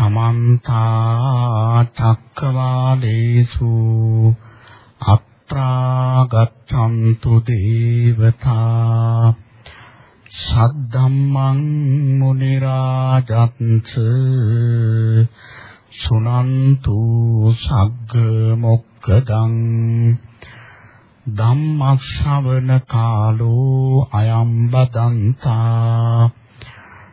සමන්ත චක්කවාලේසු අත්‍රා ගච්ඡන්තු දේවතා සද්ධම්මං මුනි රාජත්ස සුනන්තු සග්ග මොක්කදං ධම්මස්සවන කාලෝ අයම් බදන්තා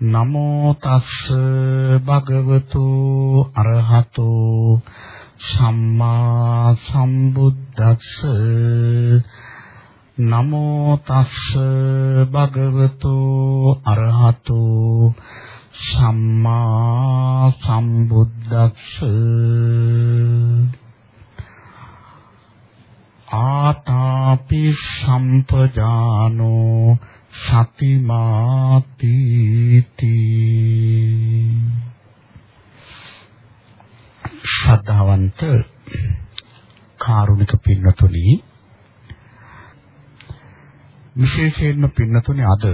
නමෝ තස්ස භගවතු අරහතෝ සම්මා සම්බුද්දස්ස. නමෝ තස්ස භගවතු අරහතෝ සම්මා සම්බුද්දස්ස. ආතාපි සම්පජානෝ සතිමාති ශ්‍රද්ධාවන්ත කාරුණික පින්නතුනි විශේෂයෙන්ම පින්නතුනි අද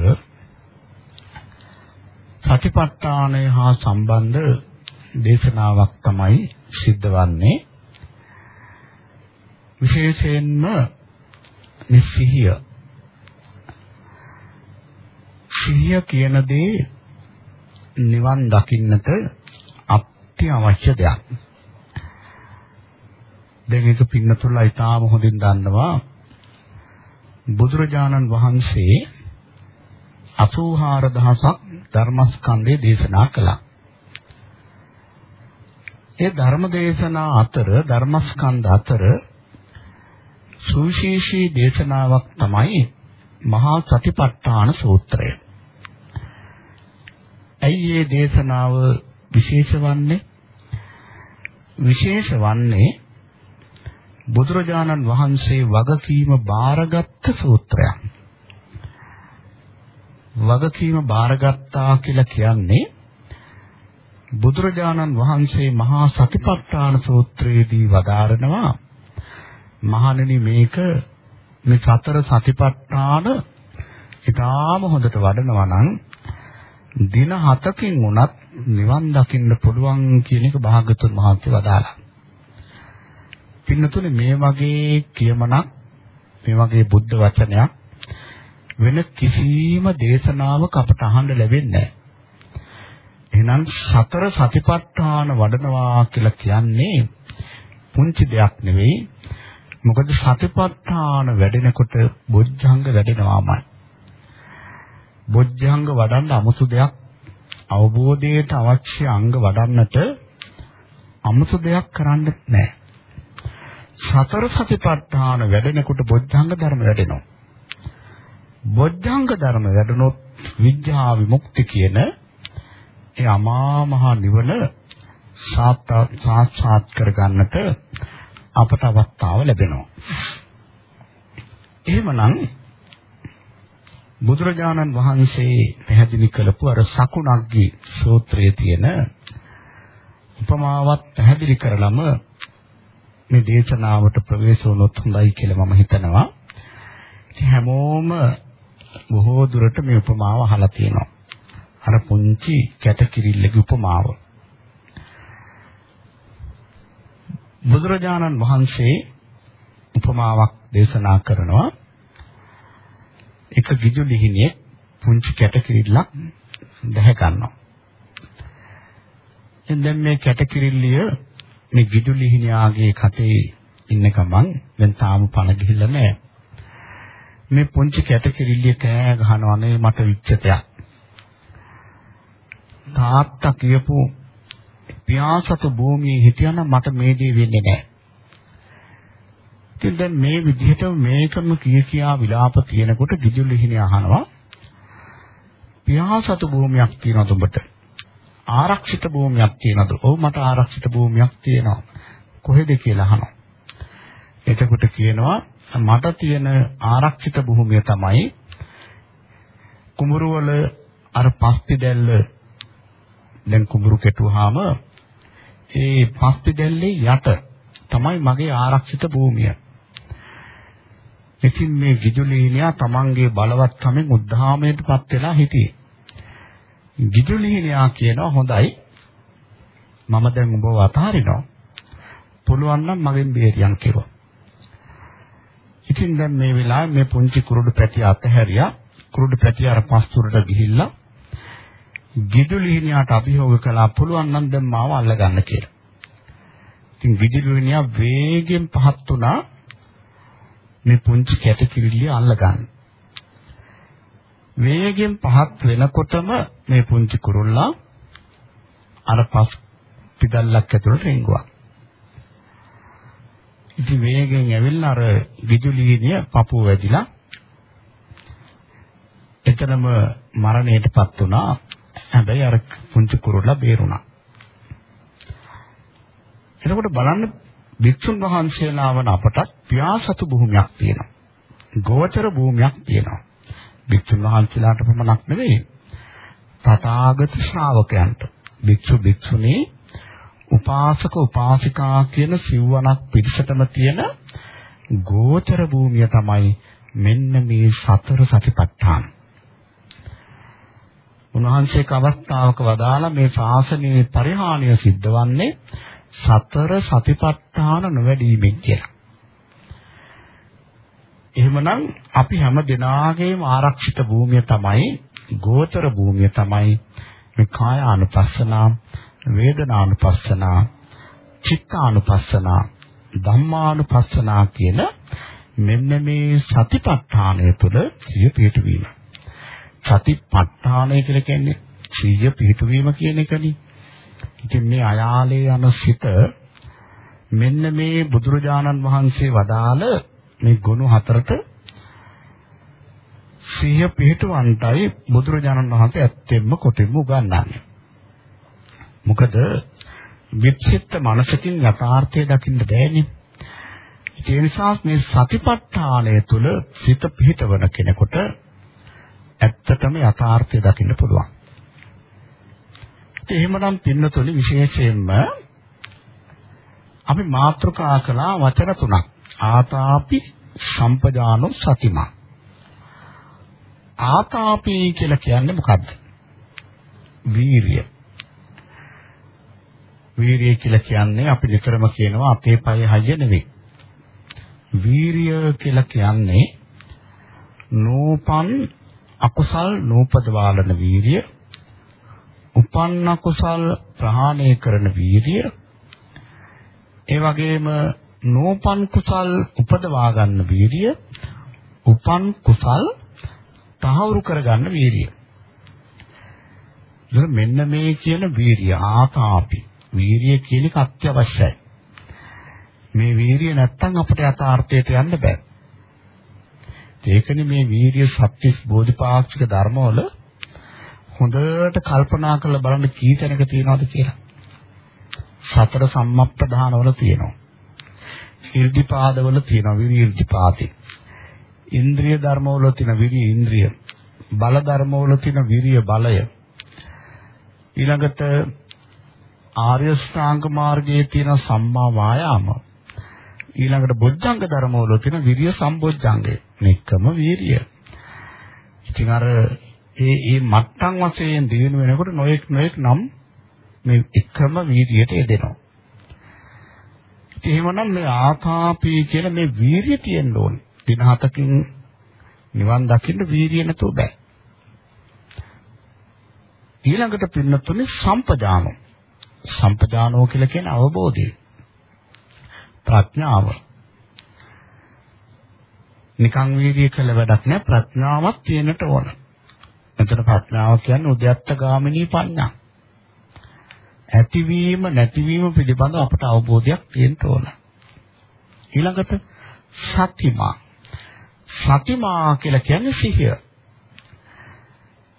සතිපට්ඨානය හා සම්බන්ධ දේශනාවක් තමයි සිද්ධ වන්නේ. විශේෂයෙන්ම මේ සිහිය සිහිය කියන දේ නිවන් දකින්නට අත්‍යවශ්‍ය දෙයක්. දැන් ඒක පින්නතුල්ලා ඊටාම හොඳින් දන්නවා බුදුරජාණන් වහන්සේ 84000ක් ධර්මස්කන්ධය දේශනා කළා. ඒ ධර්ම දේශනා අතර ධර්මස්කන්ධ අතර සුවිශේෂී දේශනාවක් තමයි මහා සතිපට්ඨාන සූත්‍රය. ඇයි මේ දේශනාව විශේෂ වන්නේ? විශේෂ වන්නේ බුදුරජාණන් වහන්සේ වගකීම බාරගත් සූත්‍රයක්. වගකීම බාරගත්තා කියලා කියන්නේ බුදුරජාණන් වහන්සේ මහා සතිපට්ඨාන සූත්‍රයේදී වදාරනවා මහණෙනි මේක මේ සතර සතිපට්ඨාන ඊටාම හොඳට වඩනවා නම් දින 7කින් උනත් නිවන් දකින්න පුළුවන් කියන එක භාගතුන් වහන්සේ වදාලා. පින්නතුනේ මේ වගේ කියමනක් මේ වගේ බුද්ධ වචනයක් වෙන කිසිම දේශනාවක අපට අහන්න ලැබෙන්නේ නැහැ. එහෙනම් සතර සතිපට්ඨාන වඩනවා කියලා කියන්නේ පුංචි දෙයක් නෙවෙයි මොකද සතිපට්ඨාන වැඩෙනකොට බොජ්ජංග වැඩෙනවාමයි. බොජ්ජංග වඩන්න අමුතු දෙයක් අවබෝධයට අවශ්‍ය අංග වඩන්නට අමුතු දෙයක් කරන්න නැහැ. සතර සතිපට්ඨාන වැඩෙනකොට බොද්ධංග ධර්ම වැඩෙනවා. බොද්ධංග ධර්ම වැඩුණොත් විඥා විමුක්ති කියන ඒ අමා මහ නිවන සාක්ෂාත් කරගන්නට අපට අවස්ථාව ලැබෙනවා. එහෙමනම් බුදුරජාණන් වහන්සේ පැහැදිලි කළපු අර සකුණග්ගී සූත්‍රයේ තියෙන උපමාවත් පැහැදිලි කරලම මේ දේශනාවට ප්‍රවේශ වුණොත් හොඳයි කියලා මම හිතනවා. හැමෝම බොහෝ දුරට මේ උපමාව අහලා තියෙනවා. අර පුංචි කැටකිරිල්ලගේ උපමාව. බුදුරජාණන් වහන්සේ උපමාවක් දේශනා කරනවා එක ගිජු ලිහිණියෙක් පුංචි කැටකිරිල්ලක් දැහැ ගන්නවා. දැන් මේ කැටකිරිල්ලිය මේ ගිජු ලිහිණියාගේ කටේ ඉන්න ගමන් දැන් තාම පණ ගිහිල්ලා නැහැ. මේ පුංචි කැටකිරිල්ලිය කෑ ගහනවා නේ මට විච්ඡතයක්. තාත්තා කියපු පියාසත භූමියේ හිටියනම් මට මේ දේ වෙන්නේ නැහැ. ඉතින් දැන් මේ විදිහට මේකම කිය කියා විලාප තියෙනකොට ගිජුලිහිණිය අහනවා පියාසත භූමියක් තියෙනවද ඔබට? ආරක්ෂිත භූමියක් තියෙනවද? ඔව් මට ආරක්ෂිත භූමියක් තියෙනවා. කොහෙද කියලා අහනවා. එතකොට කියනවා මට තියෙන ආරක්ෂිත භූමිය තමයි කුඹුරු වල අර පස්ති දැල්ල දැන් කුඹුරු කෙටුවාම ඒ පස්ති දැල්ලේ යට තමයි මගේ ආරක්ෂිත භූමිය. ඉතින් මේ විදුලීනියා තමන්ගේ බලවත්කමෙන් උද්ධාමයටපත් වෙලා හිටියේ. විදුලීනියා කියනවා හොඳයි මම දැන් උඹව අතහරිනවා. පුළුවන් නම් මගෙන් බේරියන් කෙරුවා. ඉතින් දැන් මේ වෙලාවේ මේ පුංචි කුරුඩු පැටිය අතහැරියා. කුරුඩු පැටිය අර පස්තුරට ගිහිල්ලා විදුලීනියාට අභියෝග කළා පුළුවන් නම් දැන් මාව අල්ලගන්න කියලා. ඉතින් විදුලීනියා වේගෙන් පහත් වුණා මේ පුංචි කැටකිරිල්ලිය අල්ලගන්න. වේගෙන් පහත් වෙනකොටම මේ පුංචි කුරුල්ලා අර පස් පිටල්ලක් ඇතුළට රිංගුවා. ඉතින් වේගෙන් ඇවිල්ලා අර විදුලියේදී පපුව වැදිලා එතනම මරණයටපත් වුණා. හැබැයි අර පුංචි කුරුල්ලා බේරුණා. එතකොට බලන්න වික්ෂුන් වහන්සේලා වන අපට පියාසතු භූමියක් තියෙනවා. ගෝචර භූමියක් තියෙනවා. වික්ෂුන් වහන්සේලාට පමණක් නෙවෙයි. තථාගත ශ්‍රාවකයන්ට වික්ෂු වික්ෂුණී උපාසක උපාසිකා කියන සිව්වණක් පිරිසටම තියෙන ගෝචර භූමිය තමයි මෙන්න මේ සතර සතිපට්ඨාන. උන්වහන්සේක අවස්ථාවක වදාලා මේ ශාසනයේ පරිහානිය සිද්ධ වන්නේ සතර සතිපට්ඨාන නොවැඩීමෙන් කියලා. එහෙමනම් අපි හැම දිනාගේම ආරක්ෂිත භූමිය තමයි ගෝචර භූමිය තමයි මේ කාය අනුපස්සනා වේදනානුපස්සනා චිත්තානුපස්සනා ධම්මානුපස්සනා කියන මෙන්න මේ සතිපට්ඨානය තුළ සිය පිහිටවීම. සතිපට්ඨානය කියලා කියන්නේ සිය පිහිටවීම කියන එකනේ. ඉතින් මේ අයාලේ යන සිත මෙන්න මේ බුදුරජාණන් වහන්සේ වදාළ මේ ගුණ හතරට සිහිය පිහිටවන්ටයි බුදුරජාණන් වහන්සේ ඇත්තෙන්ම කොටින්ම උගන්වන්නේ. මොකද වික්ෂිප්ත මනසකින් යථාර්ථය දකින්න බෑනේ. ඒ නිසා මේ සතිපට්ඨානය තුළ සිත පිහිටවන කෙනෙකුට ඇත්තටම යථාර්ථය දකින්න පුළුවන්. එහෙමනම් පින්නතුනි විශේෂයෙන්ම අපි මාත්‍රකා කළා වචන තුනක්. ආතාපි සම්පජානෝ සතිමා. ආතාපි කියලා කියන්නේ මොකද්ද? වීරිය. වීරිය කියලා කියන්නේ අපි විතරම කියනවා අපේ පය හයිය නෙවෙයි. වීරිය කියලා කියන්නේ නූපන් අකුසල් නූපදවාලන වීරිය උපන්න කුසල් ප්‍රහාණය කරන වීරිය ඒ වගේම නෝපන් කුසල් උපදවා ගන්න වීරිය උපන් කුසල් තහවුරු කර ගන්න වීරිය මෙන්න මේ කියන වීරිය ආතාපි වීරිය කියන එක අත්‍යවශ්‍යයි. මේ වීරිය නැත්තම් අපිට යථාර්ථයට යන්න බෑ. ඒකනේ මේ වීරිය සත්‍ය බෝධිපාක්ෂික ධර්මවල හොඳට කල්පනා කරලා බලන්න කී තැනක තියෙනවද කියලා. සතර සම්මප්පදානවල තියෙනවා. ඉර්ධිපාදවල තියෙනවා විරි ඉර්ධිපාති. ඉන්ද්‍රිය ධර්මවල තියෙන විරි ඉන්ද්‍රිය. බල ධර්මවල තියෙන විරිය බලය. ඊළඟට ආර්ය ශ්‍රාංග මාර්ගයේ තියෙන සම්මා වායාම. ඊළඟට බොජ්ජංග ධර්මවල තියෙන විරිය සම්බොජ්ජංගය. මේකම වීරිය. ඉතින් අර ඒ ඒ මට්ටම් වශයෙන් දිනු වෙනකොට නොඑක් නොඑක් නම් මේ එකම වීර්යයට යෙදෙනවා. එහෙමනම් මේ ආතාපී කියන මේ වීර්යය තියෙන්න ඕනේ. දින හතකින් නිවන් දකින්න වීර්යය නැතුව බෑ. ඊළඟට පින්නතුනේ සම්පජානෝ. සම්පජානෝ කියලා කියන අවබෝධය. ප්‍රඥාව. නිකං වීර්යය කළ වැඩක් නෑ ප්‍රඥාවක් තියෙන්නට ඕන. එතන ප්‍රඥාව කියන්නේ උද්‍යත්ත ගාමිනී පඤ්ඤා. ඇතිවීම නැතිවීම පිළිබඳව අපට අවබෝධයක් තියෙන්න ඕන. ඊළඟට සතිමා. සතිමා කියලා කියන්නේ සිහිය.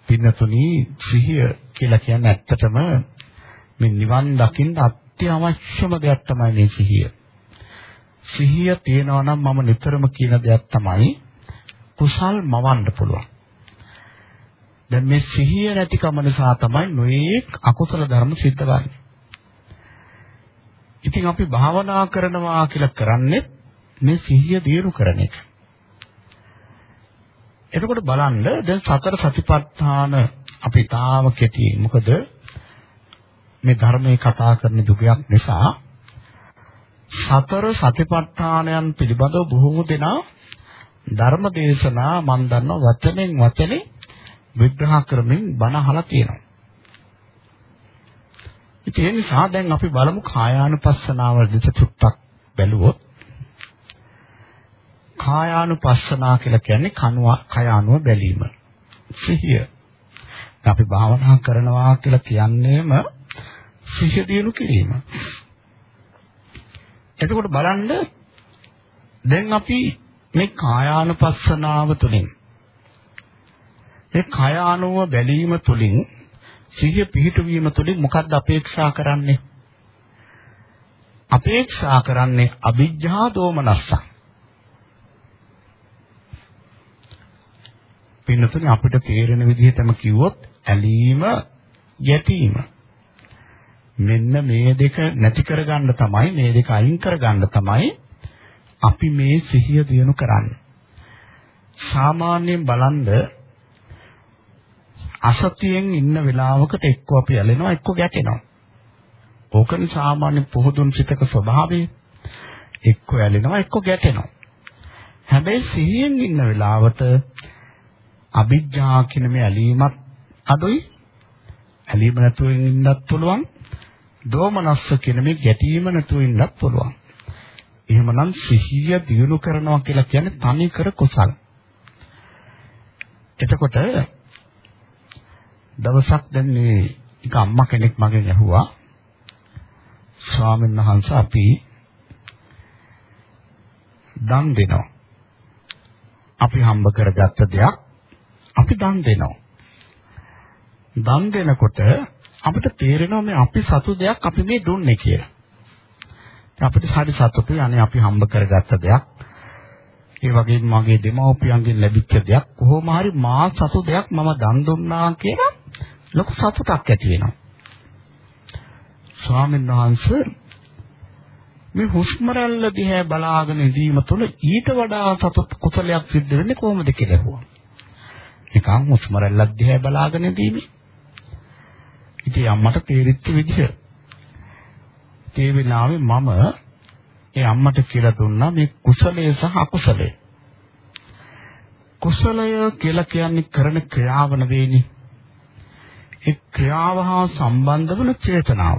පින්නතුනි සිහිය කියලා කියන්නේ ඇත්තටම මේ නිවන් දකින්න අත්‍යවශ්‍යම දෙයක් තමයි මේ සිහිය. සිහිය තියෙනවා නම් මම නිතරම කියන දෙයක් තමයි කුසල් මවන්න පුළුවන්. දැන් මේ සිහිය නැතිකම නිසා තමයි නොයේක් අකුසල ධර්ම සිද්ධ වෙන්නේ. ඉතින් අපි භාවනා කරනවා කියලා කරන්නේ මේ සිහිය දියුණු කරන එක. එතකොට බලන්න දැන් සතර සතිපට්ඨාන අපි තාම කෙටි මොකද මේ ධර්මයේ කතා කරන දුගයක් නිසා සතර සතිපට්ඨානයන් පිළිබඳව බොහෝ දෙනා ධර්ම දේශනා මන් දන්නවා වචනෙන් වචනේ විග්‍රහ කරමින් බණ අහලා තියෙනවා. ඉතින් ඒ නිසා දැන් අපි බලමු කායානුපස්සනාව දෙස චුට්ටක් බැලුවොත් කායානුපස්සනා කියලා කියන්නේ කනුව කය අනුව බැලීම. සිහිය. අපි භාවනා කරනවා කියලා කියන්නේම සිහිය දිනු කිරීම. එතකොට බලන්න දැන් අපි මේ කායානුපස්සනාව තුළින් මේ කය අනුව බැලීම තුළින් සිහිය පිහිටවීම තුළින් මොකද්ද අපේක්ෂා කරන්නේ? අපේක්ෂා කරන්නේ අවිජ්ජා දෝමනස්ස. පින්නතුනේ අපිට තේරෙන විදිහටම කිව්වොත් ඇලීම යැපීම මෙන්න මේ දෙක නැති කරගන්න තමයි මේ දෙක අයින් කරගන්න තමයි අපි මේ සිහිය දිනු කරන්නේ. සාමාන්‍යයෙන් බලන්ද අසතියෙන් ඉන්න වෙලාවකට එක්ක අපි ඇලෙනවා එක්ක ගැටෙනවා. ඕකනේ සාමාන්‍ය පොහුදුන් සිතක ස්වභාවය. එක්ක ඇලෙනවා එක්ක ගැටෙනවා. හැබැයි සිහියෙන් ඉන්න වෙලාවට අභිජ්ජා කියන මේ ඇලීමත් අඩුයි. ඇලීම නැතුව ඉන්නත් පුළුවන්. දෝමනස්ස කියන මේ ගැටීම නැතුව ඉන්නත් පුළුවන්. එහෙමනම් සිහිය දියුණු කරනවා කියලා කියන්නේ තනි කර කුසල. එතකොට දවසක් දැන් මේ එක අම්මා කෙනෙක් මගෙන් ඇහුවා ස්වාමීන් වහන්සේ අපි දන් දෙනවා. අපි හම්බ කරගත්ත දෙයක් අපි දන් දෙනවා. දන් දෙනකොට අපිට තේරෙනවා මේ අපි සතු දෙයක් අපි මේ දුන්නේ කියලා. අපිට හරි සතුටුයි අනේ අපි හම්බ කරගත්ත දෙයක්. ඒ වගේම මගේ දෙමව්පියන්ගෙන් ලැබිච්ච දෙයක් කොහොම හරි මා සතු දෙයක් මම දන් දුන්නා කියලා ලොකු සතුටක් ඇති වෙනවා. ස්වාමීන් වහන්සේ මේ හුස්ම රැල්ල දිහා බලාගෙන ඉඳීම තුළ ඊට වඩා සතුට කුසලයක් සිද්ධ වෙන්නේ කොහොමද කියලා ඇහුවා. නිකන් හුස්ම රැල්ලක් දිහා බලාගෙන ඉඳීමේ. ඉතින් අම්මට තේරිච්ච විදිහ. ඒ වෙලාවේ මම ඒ අම්මට කියලා දුන්නා මේ කුසලය සහ අකුසලය. කුසලය කියලා කියන්නේ කරන ක්‍රියාව නෙවෙයිනේ. ඒ ක්‍රියාව හා සම්බන්ධ වන චේතනාව.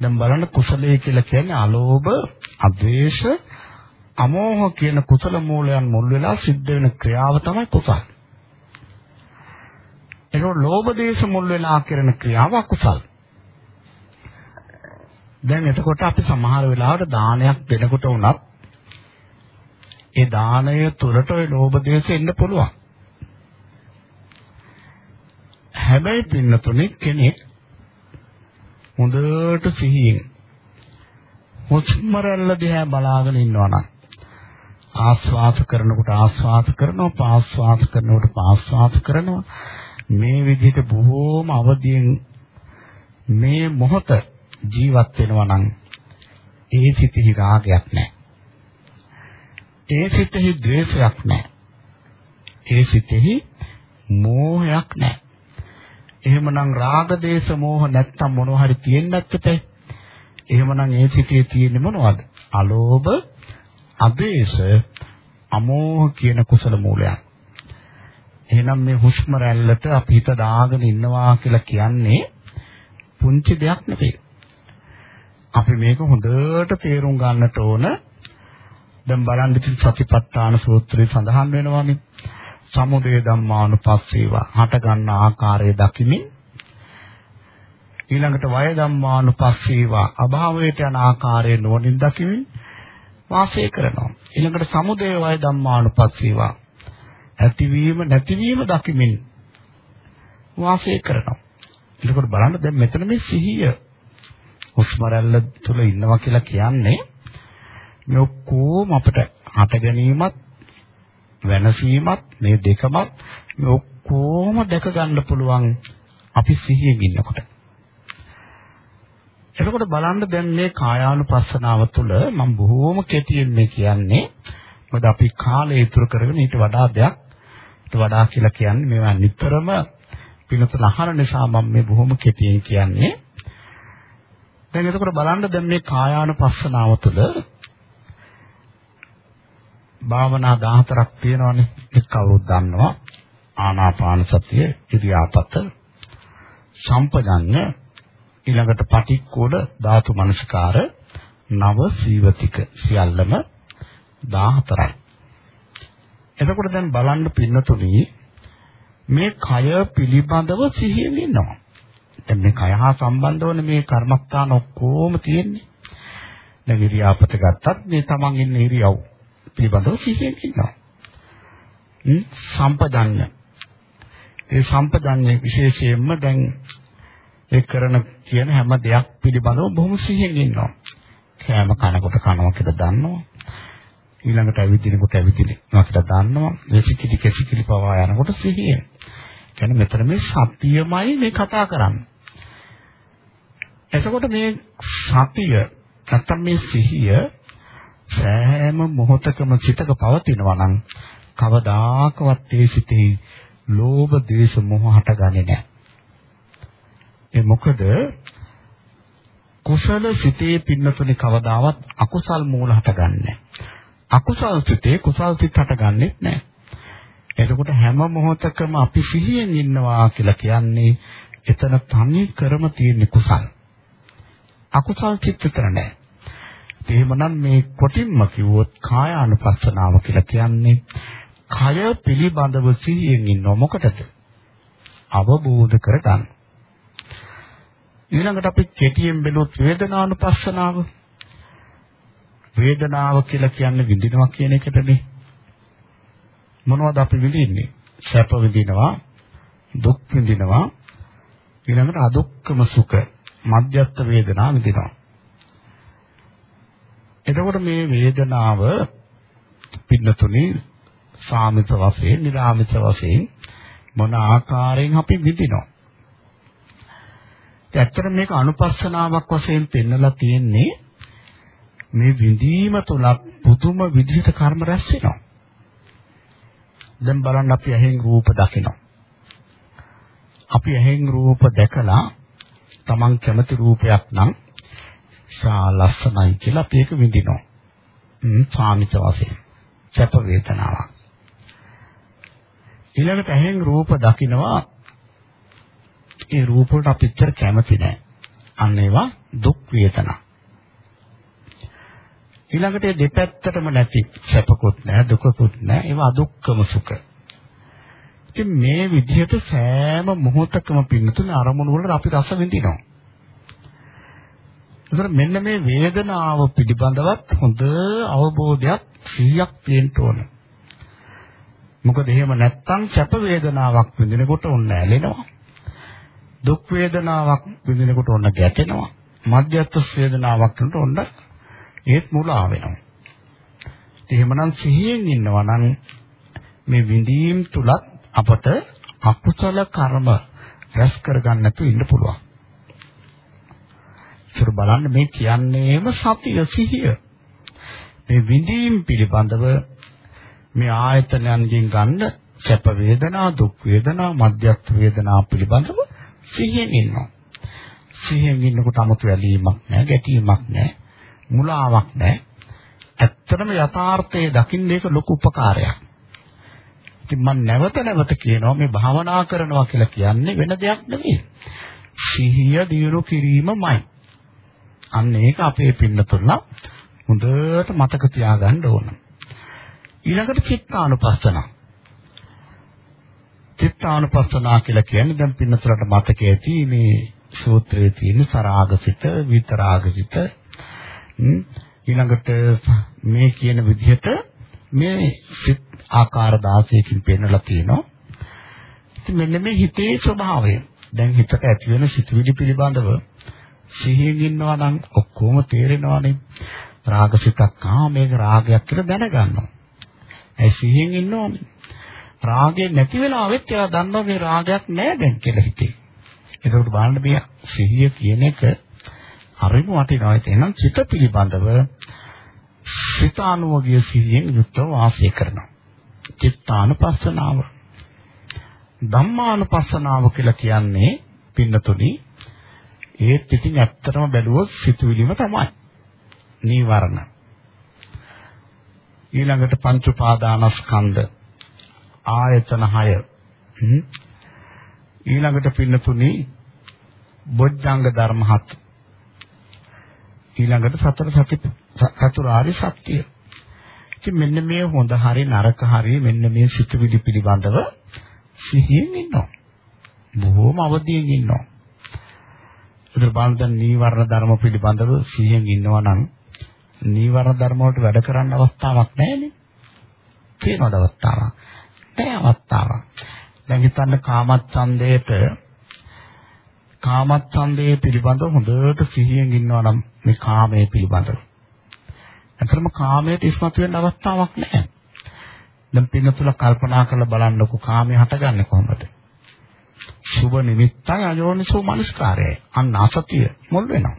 දැන් බලන්න කුසලයේ කියලා කියන්නේ අලෝභ, අද්වේෂ, අමෝහ කියන කුසල මූලයන් මුල් වෙලා සිද්ධ වෙන ක්‍රියාව තමයි කුසල. ඒක ලෝභ දේශ මුල් වෙලා කරන ක්‍රියාව අකුසල. දැන් එතකොට අපි සමහර වෙලාවට දානයක් දෙනකොට වුණත් ඒ දාණය තුළට ওই ලෝභ දේශ එන්න පුළුවන්. හැබැයි පින්නතුනේ කෙනෙක් හොඳට සිහියෙන් හුස්ම රැල්ල දිහා බලාගෙන ඉන්නවා නම් ආස්වාද කරනකොට ආස්වාද කරනවා පාස්වාද කරනකොට පාස්වාද කරනවා මේ විදිහට බොහෝම අවදියෙන් මේ මොහොත ජීවත් වෙනවා නම් ඒ සිතෙහි රාගයක් නැහැ. ඒ සිතෙහි ද්වේෂයක් නැහැ. ඒ සිතෙහි මෝහයක් නැහැ. එහෙමනම් රාග දේශ මොහ නැත්තම් මොනව හරි තියෙන්නත් එපේ. එහෙමනම් ඒ සිතේ තියෙන්නේ මොනවද? අලෝභ, අදේශ, අමෝහ කියන කුසල මූලයන්. එහෙනම් මේ හුස්ම රැල්ලට අපි හිත දාගෙන ඉන්නවා කියලා කියන්නේ පුංචි දෙයක් නෙවෙයි. අපි මේක හොඳට තේරුම් ගන්නට ඕන. දැන් බලන්න ඉතින් සතිපට්ඨාන සූත්‍රයේ සඳහන් වෙනවානේ. සමුදය ධම්මානුපස්සීවා හට ගන්න ආකාරය දකිමින් ඊළඟට වය ධම්මානුපස්සීවා අභාවයට යන ආකාරය නොනින් දකිමින් වාසය කරනවා. ඊළඟට සමුදය වය ධම්මානුපස්සීවා ඇතිවීම නැතිවීම දකිමින් වාසය කරනවා. එතකොට බලන්න දැන් මෙතන මේ සිහිය හුස්ම රැල්ල තුල ඉන්නවා කියලා කියන්නේ මේ ඔක්කොම අපිට හට ගැනීමත් වෙනසීමත් මේ දෙකමත් මේ ඔක්කොම දැක ගන්න පුළුවන් අපි සිහියෙන් ඉන්නකොට. එතකොට බලන්න දැන් මේ කායානුපස්සනාව තුළ මම බොහෝම කෙටියෙන් මේ කියන්නේ මොකද අපි කාලය ඉතුරු කරගෙන ඊට වඩා දෙයක් ඊට වඩා කියලා කියන්නේ මේවා නිතරම පිනතුල අහන නිසා මම මේ බොහොම කෙටියෙන් කියන්නේ දැන් එතකොට බලන්න දැන් මේ කායානුපස්සනාව තුළ භාවනා 14ක් තියෙනවානේ. ඒක කවුරුත් දන්නවා. ආනාපාන සතිය ඉරියාපත සම්පජඤ්ඤ ඊළඟට පටික්කෝඩ ධාතු මනසකාර නව සීවතික සියල්ලම 14යි එතකොට දැන් බලන්න පින්නතුනි මේ කය පිළිබඳව සිහියෙන් ඉන්නවා. දැන් මේ කය හා සම්බන්ධවන මේ කර්මස්ථාන ඔක්කොම තියෙන්නේ. දැන් ඉරියාපත ගත්තත් මේ තමන් ඉන්න ඉරියව්. පිළිබඳව සිහියෙන් ඉන්නවා. සම්පදන්න. ඒ සම්පදන්නේ විශේෂයෙන්ම දැන් ඒ කරන කියන හැම දෙයක් පිළිබඳව බොහොම සිහියෙන් ඉන්නවා. කෑම කනකොට කනවා කියලා දන්නවා. ඊළඟට ඇවිදිනකොට ඇවිදිනවා කියලා දන්නවා. වෙසිකිලි කෙසිකිලි පවා යනකොට සිහිය. කියන්නේ මෙතන මේ සතියමයි මේ කතා කරන්නේ. එතකොට මේ සතිය නැත්තම් මේ සිහිය සෑම මොහොතකම සිතක පවතිනවා නම් කවදාකවත් ඒ සිතේ ලෝභ, ද්වේෂ, මොහ හටගන්නේ නැහැ. ඒ මොකද කුසල සිතේ පින්නතුනේ කවදාවත් අකුසල් මූල හටගන්නේ අකුසල් සිතේ කුසල් සිත හටගන්නේ නැහැ. එතකොට හැම මොහොතකම අපි සිහියෙන් ඉන්නවා කියලා කියන්නේ එතන තනි කරම තියෙන කුසල්. අකුසල් සිත් විතර නැහැ. එහෙමනම් මේ කොටින්ම කිව්වොත් කායානුපස්සනාව කියලා කියන්නේ කය පිළිබඳව සිහියෙන් ඉන්නව මොකටද? අවබෝධ කරගන්න. ඊළඟට අපි කෙටියෙන් බැලුවොත් වේදනානුපස්සනාව. වේදනාව කියලා කියන්නේ විඳිනවා කියන එකටනේ. මොනවද අපි විඳින්නේ? සැප විඳිනවා, දුක් විඳිනවා, ඊළඟට අදුක්කම සුඛ, මධ්‍යස්ථ වේදනා විඳිනවා. එතකොට මේ වේදනාව පින්නතුනේ සාමිත වශයෙන්, නිරාමිත වශයෙන් මොන ආකාරයෙන් අපි විඳිනවා. ඇත්තට මේක අනුපස්සනාවක් වශයෙන් පෙන්වලා තියෙන්නේ මේ විඳීම තුල පුදුම විදිහට කර්ම රැස් වෙනවා. දැන් බලන්න අපි ඇහෙන් රූප දකිනවා. අපි ඇහෙන් රූප දැකලා Taman කැමති රූපයක් නම් සා ලස්සනයි කියලා අපි ඒක විඳිනවා. හ්ම් සාමිත වශයෙන්. සැප වේදනාවක්. ඊළඟට ඇහෙන් රූප දකිනවා ඒ රූප වලට අපි ඉච්චර කැමති නැහැ. අන්න ඒවා දුක් වේදනා. ඊළඟට මේ දෙපැත්තටම නැති සැපකුත් නැහැ දුකකුත් නැහැ ඒවා අදුක්කම සුඛ. ඉතින් මේ විදිහට සෑම මොහොතකම පින්නතුන අරමුණු වල අපි රස විඳිනවා. ඒතර මෙන්න මේ වේදනාව පිළිබඳවත් හොඳ අවබෝධයක් 100ක් තියෙන්න ඕන. මොකද එහෙම නැත්තම් සැප වේදනාවක් විඳිනකොට ඔන්න ඇලෙනවා. දුක් වේදනාවක් විඳිනකොට ඔන්න ගැටෙනවා. මධ්‍යස්ථ වේදනාවක් වලට ඔන්න ඒත් මුලා වෙනවා. එහෙමනම් සිහියෙන් ඉන්නවා නම් මේ විඳීම් තුලත් අපට අකුසල කර්ම රැස් කරගන්න නැතුව ඉන්න පුළුවන්. ඒතර බලන්න මේ කියන්නේම සතිය සිහිය. මේ විඳීම් පිළිබඳව මේ ආයතනයන්ගෙන් ගන්න සැප වේදනා දුක් වේදනා මධ්‍යස්ථ වේදනා පිළිබඳව සිහියෙන් ඉන්නවා. සිහියෙන් ඉන්නකොට 아무තු වැලීමක් නැහැ, ගැටීමක් නැහැ, මුලාවක් නැහැ. ඇත්තටම යථාර්ථයේ දකින්න ඒක ලොකු උපකාරයක්. ඉතින් මම නැවත නැවත කියනවා මේ භාවනා කරනවා කියලා කියන්නේ වෙන දෙයක් නෙවෙයි. සිහිය දියුණු කිරීමමයි. අන්න ඒක අපේ පින්නතුල්ලා හොඳට මතක තියාගන්න ඕන. ඊළඟට චිත්තානුපස්සන. චිත්තානුපස්සනා කියලා කියන්නේ දැන් පින්නතුලට මතක ඇති මේ සූත්‍රයේ තියෙන සරාගසිත, විතරාගසිත ඊළඟට මේ කියන විදිහට මේ සිත් ආකාර 16කින් පෙන්නලා තියෙනවා. ඉතින් මෙන්න මේ හිතේ ස්වභාවය. දැන් හිතට ඇති වෙන සිතුවිලි පිළිබඳව සිහියෙන් ඉන්නවා නම් ඔක්කොම තේරෙනවානේ. රාගසිතක් ආ මේක රාගයක් කියලා දැනගන්නවා. ඒ සිහියෙන් ඉන්නෝනේ. රාගය නැති වෙලාවෙත් එයා දන්නවා මේ රාගයක් නෑ දැන් කියලා හිතේ. ඒකට බලන්න මේ සිහිය කියන එක හරිම වටිනවා. එහෙනම් චිත පිළිබඳව සිතානුවගිය සිහියෙන් යුක්තව වාසය කරනවා. චිත්තානුපස්සනාව. ධම්මානුපස්සනාව කියලා කියන්නේ පින්නතුනි ඒත් ඉතින් ඇත්තටම බැලුවොත් සිතුවිලිම තමයි. නීවරණ. ඊළඟට පංච උපාදානස්කන්ධ ආයතන 6 ඊළඟට පින්නතුනි බොජ්ජංග ධර්ම 7 ඊළඟට සතර සති චතුරාර්ය සත්‍ය. ඉතින් මෙන්න මේ හොඳ හරි නරක හරි මෙන්න මේ සිතුවිලි පිළිබඳව සිහියෙන් ඉන්නවා. බොහෝම අවදියෙන් ඉන්නවා. ඒතර බලන්න නීවරණ ධර්ම පිළිබඳව සිහියෙන් ඉන්නවා නම් නීවරණ ධර්ම වලට වැඩ කරන්න අවස්ථාවක් නැහැනේ. තියෙනවද අවස්ථාවක්? නැහැ අවස්ථාවක්. දැන් හිතන්න කාමච්ඡන්දයට කාමච්ඡන්දයේ පිළිබඳව හොඳට සිහියෙන් ඉන්නවා නම් මේ කාමයේ පිළිබඳව. අතරම කාමයට ඉස්මතු වෙන්න අවස්ථාවක් නැහැ. දැන් පින්නතුල කල්පනා කරලා බලන්නකො කාමයේ හටගන්නේ කොහොමද? සුබ නිමිත්තයි අයෝනිසෝ මනස්කාරයයි. අන්න අසතිය මුල් වෙනවා.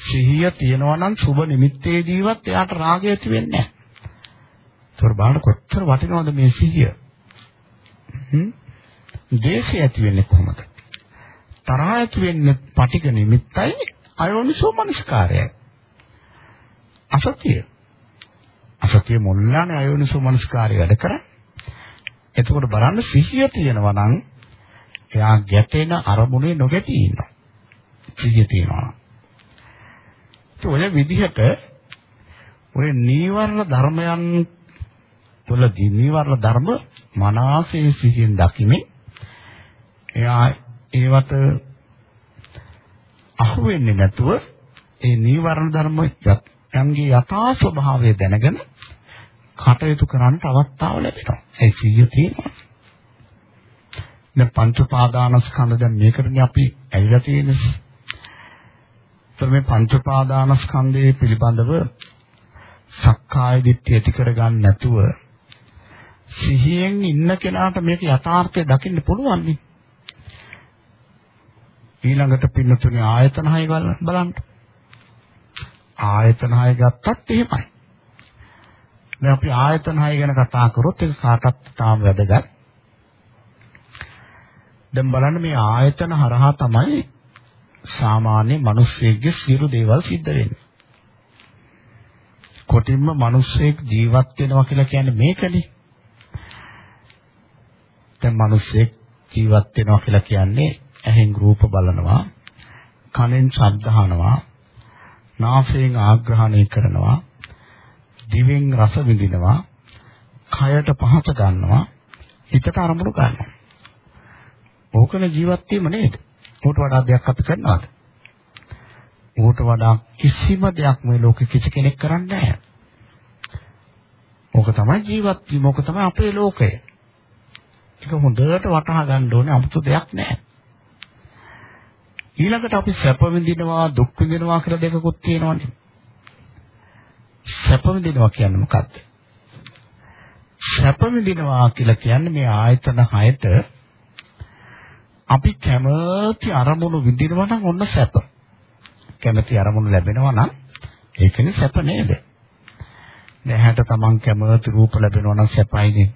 සිහිය තියනවා නම් සුබ නිමිත්තේදීවත් එයාට රාගය ඇති වෙන්නේ නැහැ. ඒතර බලන්න කොච්චර වටිනවද මේ සිහිය? හ්ම්? දේශය ඇති වෙන්නේ කොහොමද? තරහ ඇති වෙන්නේ පටික නිමිත්තයි අයෝනිසෝ මනස්කාරයයි. අසතිය. අසතිය මුල්ලානේ අයෝනිසෝ මනස්කාරය වැඩ කරන්නේ. එතකොට බලන්න සිහිය තියෙනවා නම් එයා ගැටෙන අරමුණේ නොගැටී ඉන්නවා. සිහිය තියෙනවා. ඔය විදිහට ඔය නීවරණ ධර්මයන් තුළදී නීවරණ ධර්ම මනසේ සිහියෙන් දකිමින් එයා ඒවට අහු වෙන්නේ නැතුව ඒ නීවරණ ධර්ම යම්ගේ යථා ස්වභාවය දැනගෙන කටයුතු කරන්නට අවස්ථාව ලැබෙනවා. ඒ සිහිය තියෙනවා. දැන් පංච උපාදානස්කන්ධ දැන් මේකටනේ අපි ඇවිල්ලා තියෙන්නේ. ඒතර මේ පංච උපාදානස්කන්ධයේ පිළිබඳව සක්කාය දිට්ඨිය ඇති කරගන්න නැතුව සිහියෙන් ඉන්න කෙනාට මේක යථාර්ථය දකින්න පුළුවන් නේ. ඊළඟට පින්නතුනේ ආයතන හය බලන්න. ආයතන හය ගත්තත් එහෙමයි. දැන් අපි ආයතන හය ගැන කතා කරොත් ඒක කාටත් තාම වැදගත්. දැන් බලන්න මේ ආයතන හරහා තමයි සාමාන්‍ය මිනිස්සෙක්ගේ සියලු දේවල් සිද්ධ වෙන්නේ. කොටින්ම මිනිස්සෙක් ජීවත් වෙනවා කියලා කියන්නේ මේකනේ. දැන් මිනිස්සෙක් ජීවත් වෙනවා කියලා කියන්නේ ඇහෙන් රූප බලනවා, කනෙන් ශබ්ද අහනවා, නාසයෙන් ආග්‍රහණය කරනවා, දිවෙන් රස විඳිනවා, කයට පහස ගන්නවා, හිතට අරමුණු ගන්නවා. ඕකන ජීවත් වීම නේද? ඌට වඩා දෙයක් අපි කරනවද? ඌට වඩා කිසිම දෙයක් මේ ලෝකෙ කිසි කෙනෙක් කරන්නේ නැහැ. ඕක තමයි ජීවත් වීම. ඕක තමයි අපේ ලෝකය. ඒක හොඳට වටහා ගන්න ඕනේ 아무තු දෙයක් නැහැ. ඊළඟට අපි සැප විඳිනවා දුක් විඳිනවා කියලා දෙකකුත් තියෙනවානේ. සැප විඳිනවා කියන්නේ මොකද්ද? සැප විඳිනවා කියලා කියන්නේ මේ ආයතන හයට අපි කැමති අරමුණු විඳිනවා නම් ඔන්න සැප. කැමති අරමුණු ලැබෙනවා නම් ඒකනේ සැප නේද? දැහැට තමන් කැමති රූප ලැබෙනවා නම් සැපයිනේ.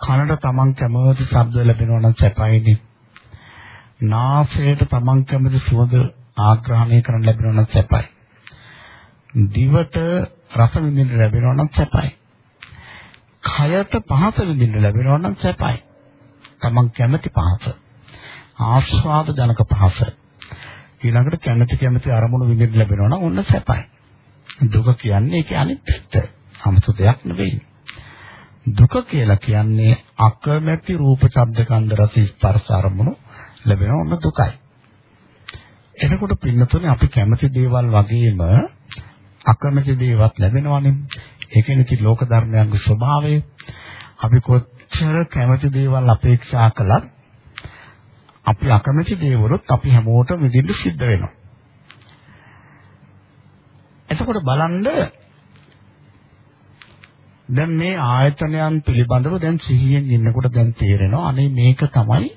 කනට තමන් කැමති ශබ්ද ලැබෙනවා නම් සැපයිනේ. නාසයට තමන් කැමති සුවඳ ආග්‍රහණය කරන්න ලැබෙනවා නම් සැපයි. දිවට රස විඳින්න ලැබෙනවා නම් සැපයි. කයට පහස විඳින්න ලැබෙනවා නම් සැපයි. තමන් කැමති පහස. ආස්වාද ජනක පහස. ඊළඟට කැමති කැමති අරමුණු විඳින්න ලැබෙනවා නම් ඔන්න සැපයි. දුක කියන්නේ ඒකේ අනිත් පැත්ත. 아무තු දෙයක් නෙවෙයි. දුක කියලා කියන්නේ අකමැති රූප, ශබ්ද, ගන්ධ, රස, ස්පර්ශ අරමුණු ලැබෙන ඔන්න දුකයි. එතකොට පින්නතුනේ අපි කැමති දේවල් වගේම අකමැති දේවල් ලැබෙනවනේ. ඒකෙනේ ඉති ලෝක ධර්මයන්ගේ ස්වභාවය. අපි කොච්චර කැමති දේවල් අපේක්ෂා කළත් අපි අකමැති දේවලුත් අපි හැමෝටම විඳින්න සිද්ධ වෙනවා. එතකොට බලන්න දැන් මේ ආයතනයන් පිළිබඳව දැන් සිහියෙන් ඉන්නකොට දැන් තේරෙනවා අනේ මේක තමයි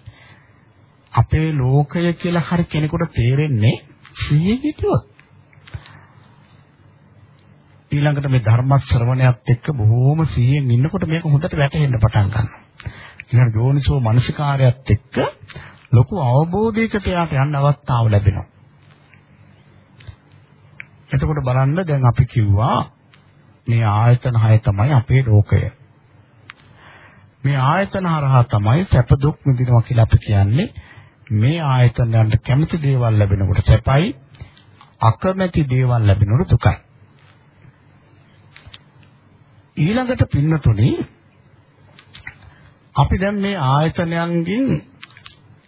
අපේ ලෝකය කියලා හරි කෙනෙකුට තේරෙන්නේ සිහියෙන් හිටියොත්. ඊළඟට මේ ධර්ම ශ්‍රවණයත් එක්ක බොහෝම සිහියෙන් ඉන්නකොට මේක හොඳට වැටහෙන්න පටන් ගන්නවා. ඊළඟ යෝනිසෝ මනසිකාරයත් එක්ක ලොකු අවබෝධයකට යාට යන්න අවස්ථාව ලැබෙනවා. එතකොට බලන්න දැන් අපි කිව්වා මේ ආයතන හය තමයි අපේ ලෝකය. මේ ආයතන හරහා තමයි සැප දුක් විඳිනවා කියලා අපි කියන්නේ. මේ ආයතනයන්ට කැමති දේවල් ලැබෙනකොට සැපයි, අකමැති දේවල් ලැබෙනකොට දුකයි. ඊළඟට පින්නතුනි අපි දැන් මේ ආයතනයන්ගෙන්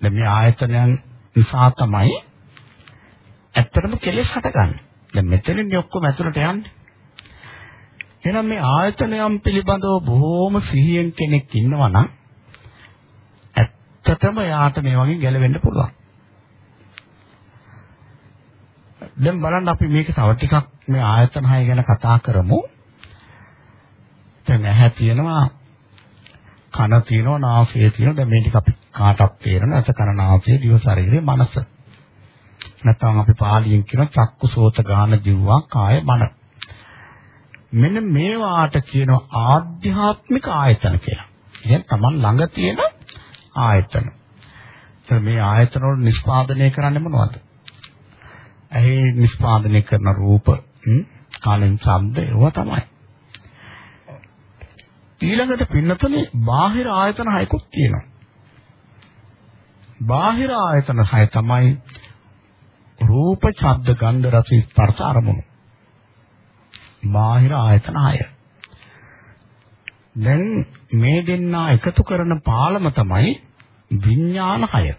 දැන් මේ ආයතනයන් නිසා තමයි ඇත්තටම කෙලෙස් හටගන්නේ. දැන් මෙතනින් ඔක්කොම ඇතුළට යන්නේ. එහෙනම් මේ ආයතනයන් පිළිබඳව බොහෝම සිහියෙන් කෙනෙක් ඉන්නවා නම් ඇත්තටම යාට මේ වගේ ගැලවෙන්න පුළුවන්. දැන් බලන්න අපි මේක තව ටිකක් මේ ආයතන හය ගැන කතා කරමු. දැන් ඇහැ තියෙනවා කන තියෙනවා නාසය තියෙනවා දැන් මේ ටික අපි කාටක් තේරෙන අස කන නාසය දිව ශරීරය මනස නැත්නම් අපි පාලියෙන් කියන චක්කු සෝත ගාන දිව්වා කාය මන මෙන්න මේවාට කියනවා ආධ්‍යාත්මික ආයතන කියලා. කියන්නේ Taman ළඟ තියෙන ආයතන. මේ ආයතන වල නිෂ්පාදනය කරන්නේ මොනවද? ඇහි නිෂ්පාදනය කරන රූප, කනෙන් ශබ්ද ඒවා තමයි. ඊළඟට පින්නතුනේ බාහිර ආයතන හයකුත් තියෙනවා. බාහිර ආයතන හය තමයි රූප, ශබ්ද, ගන්ධ, රස, ස්පර්ශ, අරමුණු. බාහිර ආයතන හය. දැන් මේ දෙන්නා එකතු කරන පාලම තමයි විඥාන හය.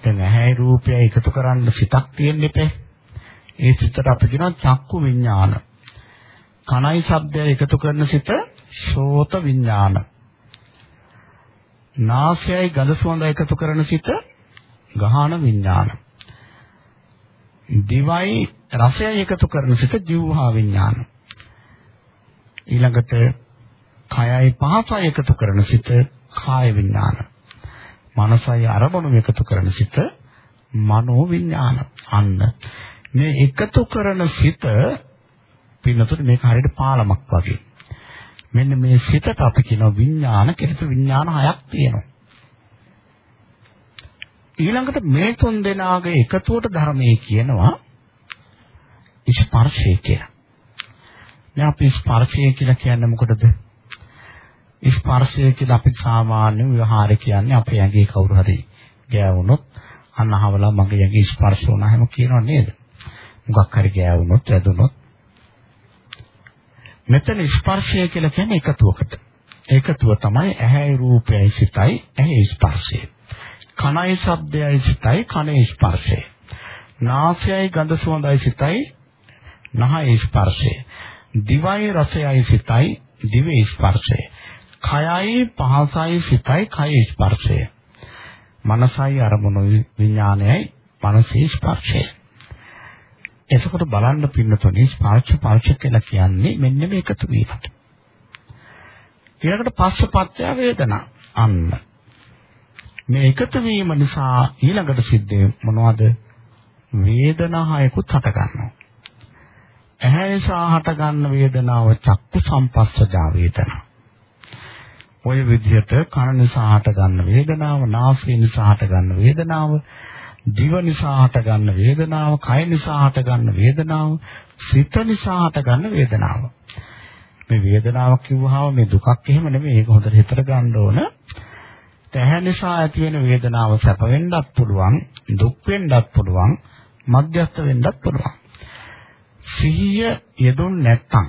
දැන් ඇහැයි රූපයයි එකතු කරන්න සිතක් තියෙන්න එපේ. ඒ සිතට අපි කියනවා චක්කු විඥාන. කනයි ශබ්දය එකතු කරන සිත ශෝත විඥාන. නාසයයි ගඳ සුවඳ එකතු කරන සිත ගහන විඥාන. දිවයි රසයයි එකතු කරන සිත ජීවහා විඥාන. ඊළඟට කයයි පහසයි එකතු කරන සිත කාය විඥාන. මනසයි අරමුණු එකතු කරන සිත මනෝ විඥාන. අන්න මේ එකතු කරන සිත පින්නතුනේ මේක හරියට පාලමක් වගේ. මෙන්න මේ සිතට අපි කියන විඥාන කෙලෙස විඥාන හයක් තියෙනවා. ඊළඟට මේ තුන් දෙනාගේ එකතුවට ධර්මයේ කියනවා ස්පර්ශය කියලා. දැන් අපි ස්පර්ශය කියලා කියන්නේ මොකටද? ස්පර්ශය කියලා අපි සාමාන්‍ය ව්‍යවහාර කියන්නේ අපේ ඇඟේ කවුරු හරි ගෑවුනොත් අන්න අහවලා මගේ ඇඟේ ස්පර්ශ වුණාම කියනව නේද? මොකක් හරි ගෑවුනොත් වැදුනොත් මෙතන ස්පර්ශය කියලා කියන්නේ එකතුවකට. එකතුව තමයි ඇහැයි රූපයයි සිතයි ඇහි ස්පර්ශය. කනයි ශබ්දයයි සිතයි කනේ ස්පර්ශය. නාසයයි ගඳ සුවඳයි සිතයි නහය ස්පර්ශය. දිවයි රසයයි සිතයි දිවේ ස්පර්ශය. කයයි පහසයි සිතයි කය ස්පර්ශය. මනසයි අරමුණු විඥානයයි මනසේ ස්පර්ශය. එතකොට බලන්න පින්නතොනේ ස්පර්ශ පර්ශ කියලා කියන්නේ මෙන්න මේ එකතු වීමට. ඊළඟට පස්සපත්‍ය වේදනා. අන්න. මේ එකතු වීම නිසා ඊළඟට සිද්ධ මොනවද? වේදනා හයකුත් හට ගන්නවා. ඇහැ නිසා හට ගන්න වේදනාව චක්කු සම්පස්සජා වේදනා. ඔය විදිහට කන නිසා හට ගන්න වේදනාව, නාසය නිසා හට ගන්න වේදනාව, දිව නිසා හටගන්න වේදනාව, කය නිසා හටගන්න වේදනාව, සිත නිසා හටගන්න වේදනාව. මේ වේදනාව කිව්වහම මේ දුකක් එහෙම නෙමෙයි. ඒක හොඳට හිතට ගන්න ඕන. තැහැ නිසා ඇති වෙන වේදනාව සැප වෙන්නත් පුළුවන්, දුක් වෙන්නත් පුළුවන්, මධ්‍යස්ථ වෙන්නත් පුළුවන්. සිහිය යෙදුන් නැත්තම්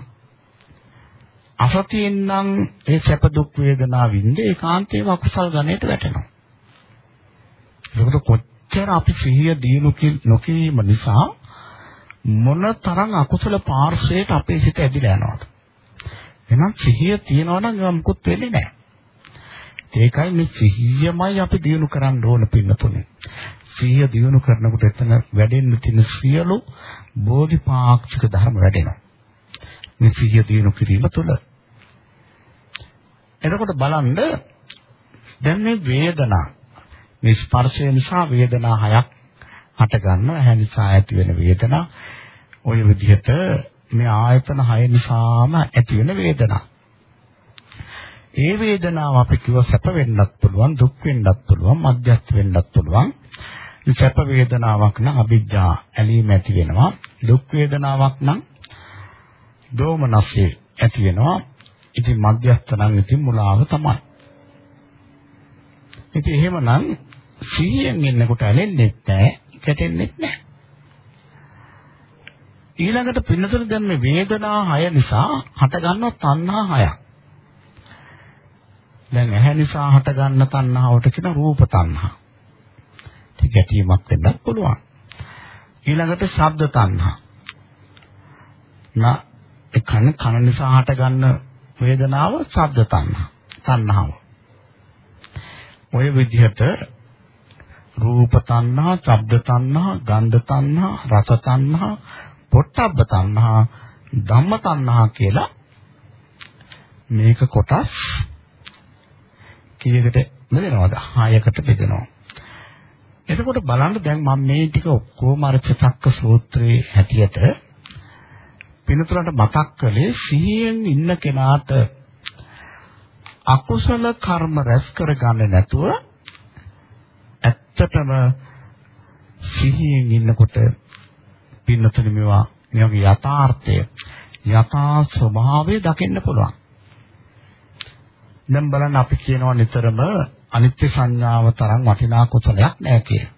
අසතියෙන් නම් ඒ සැප දුක් වේදනා විඳ ඒකාන්තේම අකුසල් ගණයට වැටෙනවා. ඒකට කොච්චර අපි සිහිය දිනු නොකිරීම නිසා මොන තරම් අකුසල පාර්ශවයට අපේ සිත ඇදිලා යනවද එහෙනම් සිහිය තියනවා නම් ඒවා මුකුත් වෙන්නේ නැහැ ඒකයි මේ සිහියමයි අපි දිනු කරන්න ඕන පින්නතුනේ සිහිය දියුණු කරනකොට එතන වැඩෙන්න තියෙන සියලු බෝධිපාක්ෂික ධර්ම වැඩෙනවා. මේ සිහිය දියුණු කිරීම තුළ. එතකොට බලන්න දැන් මේ වේදනා මේ ස්පර්ශය නිසා වේදනා හයක් හට ගන්නවා. ඇහැ නිසා ඇති වෙන වේදනා. ওই විදිහට මේ ආයතන හය නිසාම ඇති වෙන වේදනා. ඒ වේදනාව අපි කිව්ව සැප වෙන්නත් පුළුවන් දුක් වෙන්නත් පුළුවන් මධ්‍යස්ථ වෙන්නත් පුළුවන්. සැප වේදනාවක් නම් අභිජ්ජා ඇලීම ඇති වෙනවා. දුක් වේදනාවක් නම් දෝමනස්සේ ඇති වෙනවා. ඉතින් මධ්‍යස්ථ නම් ඉතින් මුලාව තමයි. ඉතින් එහෙමනම් සිහියෙන් ඉන්නකොට ඇලෙන්නේ නැහැ කැටෙන්නේ නැහැ ඊළඟට පින්නතර දැන් මේ වේදනා හය නිසා හටගන්න තණ්හා හයක් දැන් ඇහැ නිසා හටගන්න තණ්හාවට කියන රූප තණ්හා. ඒක ගැටීමක් වෙන්නත් පුළුවන්. ඊළඟට ශබ්ද තණ්හා. නා ඒ කන කන නිසා හටගන්න වේදනාව ශබ්ද තණ්හා. තණ්හාව. ඔය විදිහට රූප තණ්හා, ශබ්ද තණ්හා, ගන්ධ තණ්හා, රස තණ්හා, පොට්ටබ්බ තණ්හා, ධම්ම තණ්හා කියලා මේක කොටස් කීයකට බෙදෙනවද? 6කට බෙදෙනවා. එතකොට බලන්න දැන් මම මේ ටික ඔක්කොම අර චතක්ක සූත්‍රයේ හැටියට පිනතුරට මතක් කළේ සිහියෙන් ඉන්න කෙනාට අකුසල කර්ම රැස් කරගන්නේ නැතුව ඇත්තටම සිහියෙන් ඉන්නකොට පින්නතුනි මේවා මේවාගේ යථාර්ථය යථා ස්වභාවය දකින්න පුළුවන්. දැන් බලන්න අපි කියනවා නිතරම අනිත්‍ය සංඥාව තරම් වටිනා කුසලයක් නැහැ කියලා.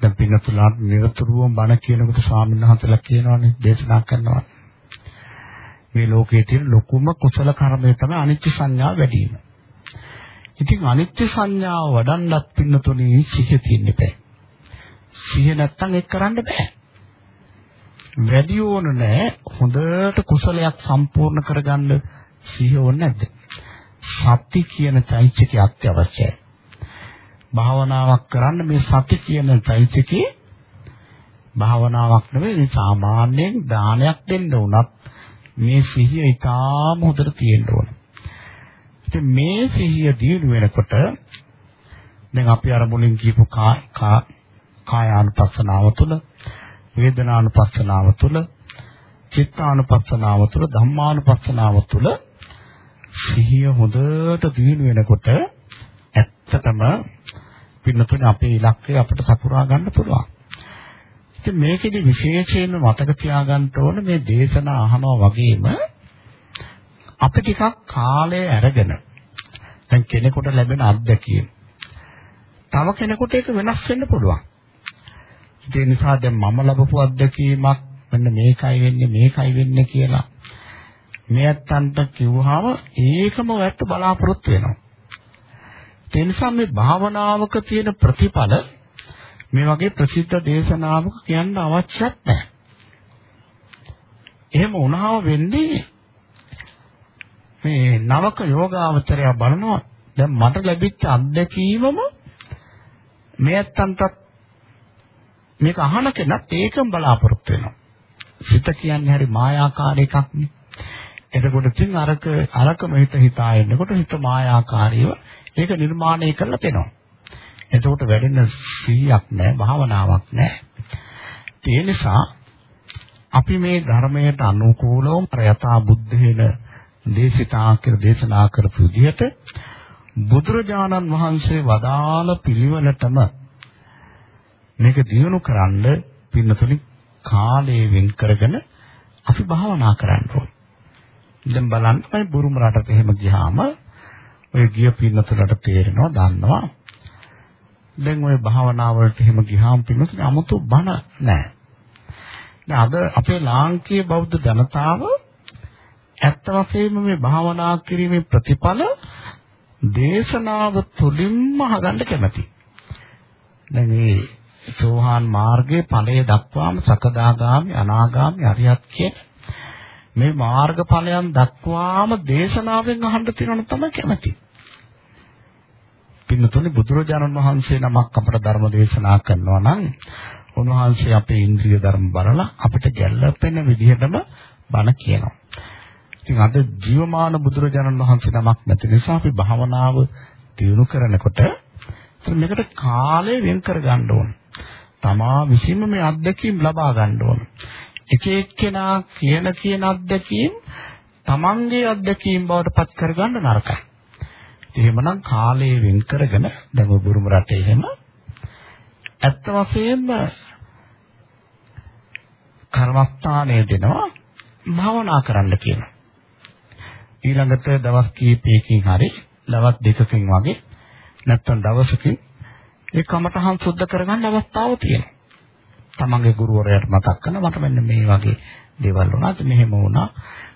දැන් පින්නතුලාට නිරතුරුවම බණ කියනකොට ස්වාමීන් වහන්සේලා කියනවානේ දේශනා කරනවා. මේ ලෝකයේ තියෙන ලොකුම කුසල කර්මය තමයි අනිත්‍ය සංඥාව වැඩි වීම. ඉතින් අනිත්‍ය සංඥාව වඩන්නත් පින්නතුනේ සිහිය තියෙන්න බෑ. සිහිය නැත්තම් ඒක කරන්න බෑ. වැඩි ඕන නෑ හොඳට කුසලයක් සම්පූර්ණ කරගන්න සිහිය ඕනේ නැද්ද? සති කියන චෛත්‍යකේ අත්‍යවශ්‍යයි. භාවනාවක් කරන්න මේ සති කියන චෛත්‍යකේ භාවනාවක් නෙවෙයි සාමාන්‍යයෙන් දානයක් දෙන්න උනත් මේ සිහිය ඊටාම හොඳට තියෙන්න ඕන. ඉතින් මේ සිහිය දිනු වෙනකොට දැන් අපි අර මුලින් කියපු කායානුපස්සනාව තුළ වේදනානුපස්සනාව තුළ චිත්තානුපස්සනාව තුළ ධම්මානුපස්සනාව තුළ සිහිය හොඳට දිනු වෙනකොට ඇත්තටම පින්නතුනේ අපේ ඉලක්කය අපිට සපුරා ගන්න පුළුවන්. ඉතින් මේකෙදි විශේෂයෙන්ම මතක තියාගන්න ඕන මේ දේශනා අහනවා වගේම අපි ටිකක් කාලය අරගෙන දැන් කෙනෙකුට ලැබෙන අත්දැකීම් තව කෙනෙකුට ඒක වෙනස් වෙන්න පුළුවන්. ඒ නිසා දැන් මම ලැබපු අත්දැකීමක් මෙන්න මේකයි වෙන්නේ මේකයි වෙන්නේ කියලා මේ ඇත්තන්ට කිව්වහම ඒකම ඇත්ත බලාපොරොත්තු වෙනවා. ඒ නිසා මේ භාවනාවක තියෙන ප්‍රතිඵල මේ වගේ ප්‍රසිද්ධ දේශනාවක කියන්න අවශ්‍යත් නැහැ. එහෙම වුණාම වෙන්නේ මේ නවක යෝගාවචරය බලනවා දැන් මට ලැබිච්ච අත්දැකීමම මේ ඇත්තන්ටත් මේක අහන කෙනත් ඒකම බලාපොරොත්තු වෙනවා. සිත කියන්නේ හරි මායාකාර එකක් නේ. එතකොට ඉතින් අරක අරකම හිත හිතා එන්නකොට හිත මායාකාරීව ඒක නිර්මාණය කරලා තෙනවා. එතකොට වැඩෙන සිහියක් නැහැ, භාවනාවක් නැහැ. ඒ නිසා අපි මේ ධර්මයට අනුකූලව ප්‍රයතා බුද්ධේන දේශිතා කියලා දේශනා කරපු විදිහට බුදුරජාණන් වහන්සේ වදාළ පිළිවෙලටම මේක දිනු කරන්න පින්නතුනි කාලය වෙන් කරගෙන අපි භාවනා කරන්න ඕනේ. දැන් බලන්න මේ බුරුම රටට එහෙම ගියාම ඔය ගිය පින්නතුලට තේරෙනවා දන්නවා. දැන් ඔය භාවනා වලට එහෙම ගියාම පින්නතුල 아무තු බණ නැහැ. දැන් අද අපේ ලාංකීය බෞද්ධ ජනතාව ඇත්ත වශයෙන්ම මේ භාවනා කිරීමේ ප්‍රතිඵල දේශනාව තුලින්ම අහගන්න කැමතියි. දැන් මේ සෝහාන් මාර්ගයේ ඵලය දක්වාම සකදාගාමි අනාගාමි අරියත් කියන මේ මාර්ගඵලයන් දක්වාම දේශනාවෙන් අහන්න තියෙනවනේ තමයි කැමති. පින්නතුනි බුදුරජාණන් වහන්සේ නමක් අපට ධර්ම දේශනා කරනවා නම් උන්වහන්සේ අපේ ඉන්ද්‍රිය ධර්ම බලලා අපිට ගැළපෙන විදිහටම බණ කියනවා. ඉතින් අද ජීවමාන බුදුරජාණන් වහන්සේ නමක් නැති නිසා අපි භාවනාව දියුණු කරනකොට මේකට කාලය වෙන් කර ගන්න ඕන. තමා විසින්ම මේ අත්දැකීම් ලබා ගන්න ඕන. එක එක්කෙනා කියන කියන අත්දැකීම් තමන්ගේ අත්දැකීම් බවට පත් කරගන්න නරකයි. එහෙමනම් කාලය වෙන් කරගෙන දැන් බුරුම රටේ එහෙම ඇත්ත වශයෙන්ම කර්මස්ථානය දෙනවා භාවනා කරන්න කියනවා. ඊළඟට දවස් කීපයකින් හරි දවස් දෙකකින් වගේ නැත්තම් දවසකින් ඒ කමටහන් සුද්ධ කරගන්න අවස්ථාව තියෙනවා. තමන්ගේ ගුරුවරයාට මතක් කරන මට මෙන්න මේ වගේ දේවල් වුණා. මෙහෙම වුණා.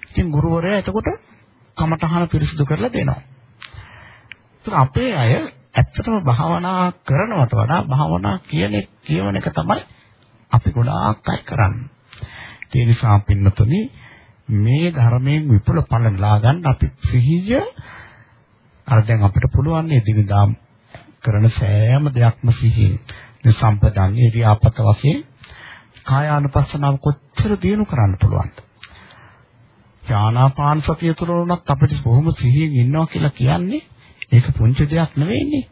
ඉතින් ගුරුවරයා එතකොට කමටහන පිරිසිදු කරලා දෙනවා. ඒත් අපේ අය ඇත්තටම භාවනා කරනවට වඩා භාවනා කියන කියවන එක තමයි අපි ගොඩාක් අය කරන්නේ. ඒ නිසා පින්නතුනි මේ ධර්මයෙන් විපුල ඵල ලා ගන්න අපි සිහිය අර දැන් අපිට පුළුවන් නේ දිනදා කරන සෑම දෙයක්ම සිහියෙන් මේ සම්පදන්නේ ඉරියාපත වශයෙන් කායානුපස්සනාව කොච්චර දිනු කරන්න පුළුවන්ද? ඥානාපාන සතිය තුළ උනත් අපිට බොහොම සිහියෙන් ඉන්නවා කියලා කියන්නේ ඒක පුංචි දෙයක් නෙවෙයිනේ.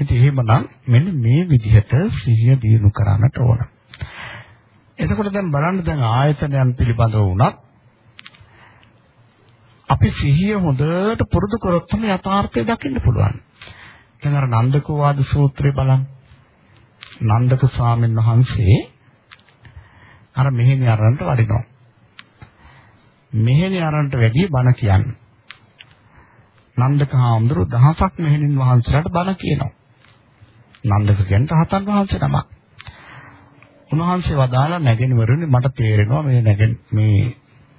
ඉතින් එහෙමනම් මෙන්න මේ විදිහට සිහිය දිනු කරන්නට ඕන. එතකොට දැන් බලන්න දැන් ආයතනයන් පිළිබඳව වුණත් අපි සිහිය හොඳට පුරුදු කරොත් තමයි යථාර්ථය දකින්න පුළුවන්. දැන් අර නන්දකෝ වාද සූත්‍රය බලන්න. නන්දක ස්වාමීන් වහන්සේ අර මෙහෙණි අරන්ට වඩිනවා. මෙහෙණි අරන්ට වැඩි බණ කියන්නේ. නන්දක හාමුදුරු දහසක් මෙහෙණින් වහන්සේලාට බණ කියනවා. නන්දක කියන්නේ රහතන් වහන්සේ නමක්. උන්වහන්සේ වදාලා නැගෙනවරුනි මට තේරෙනවා මේ නැගෙන මේ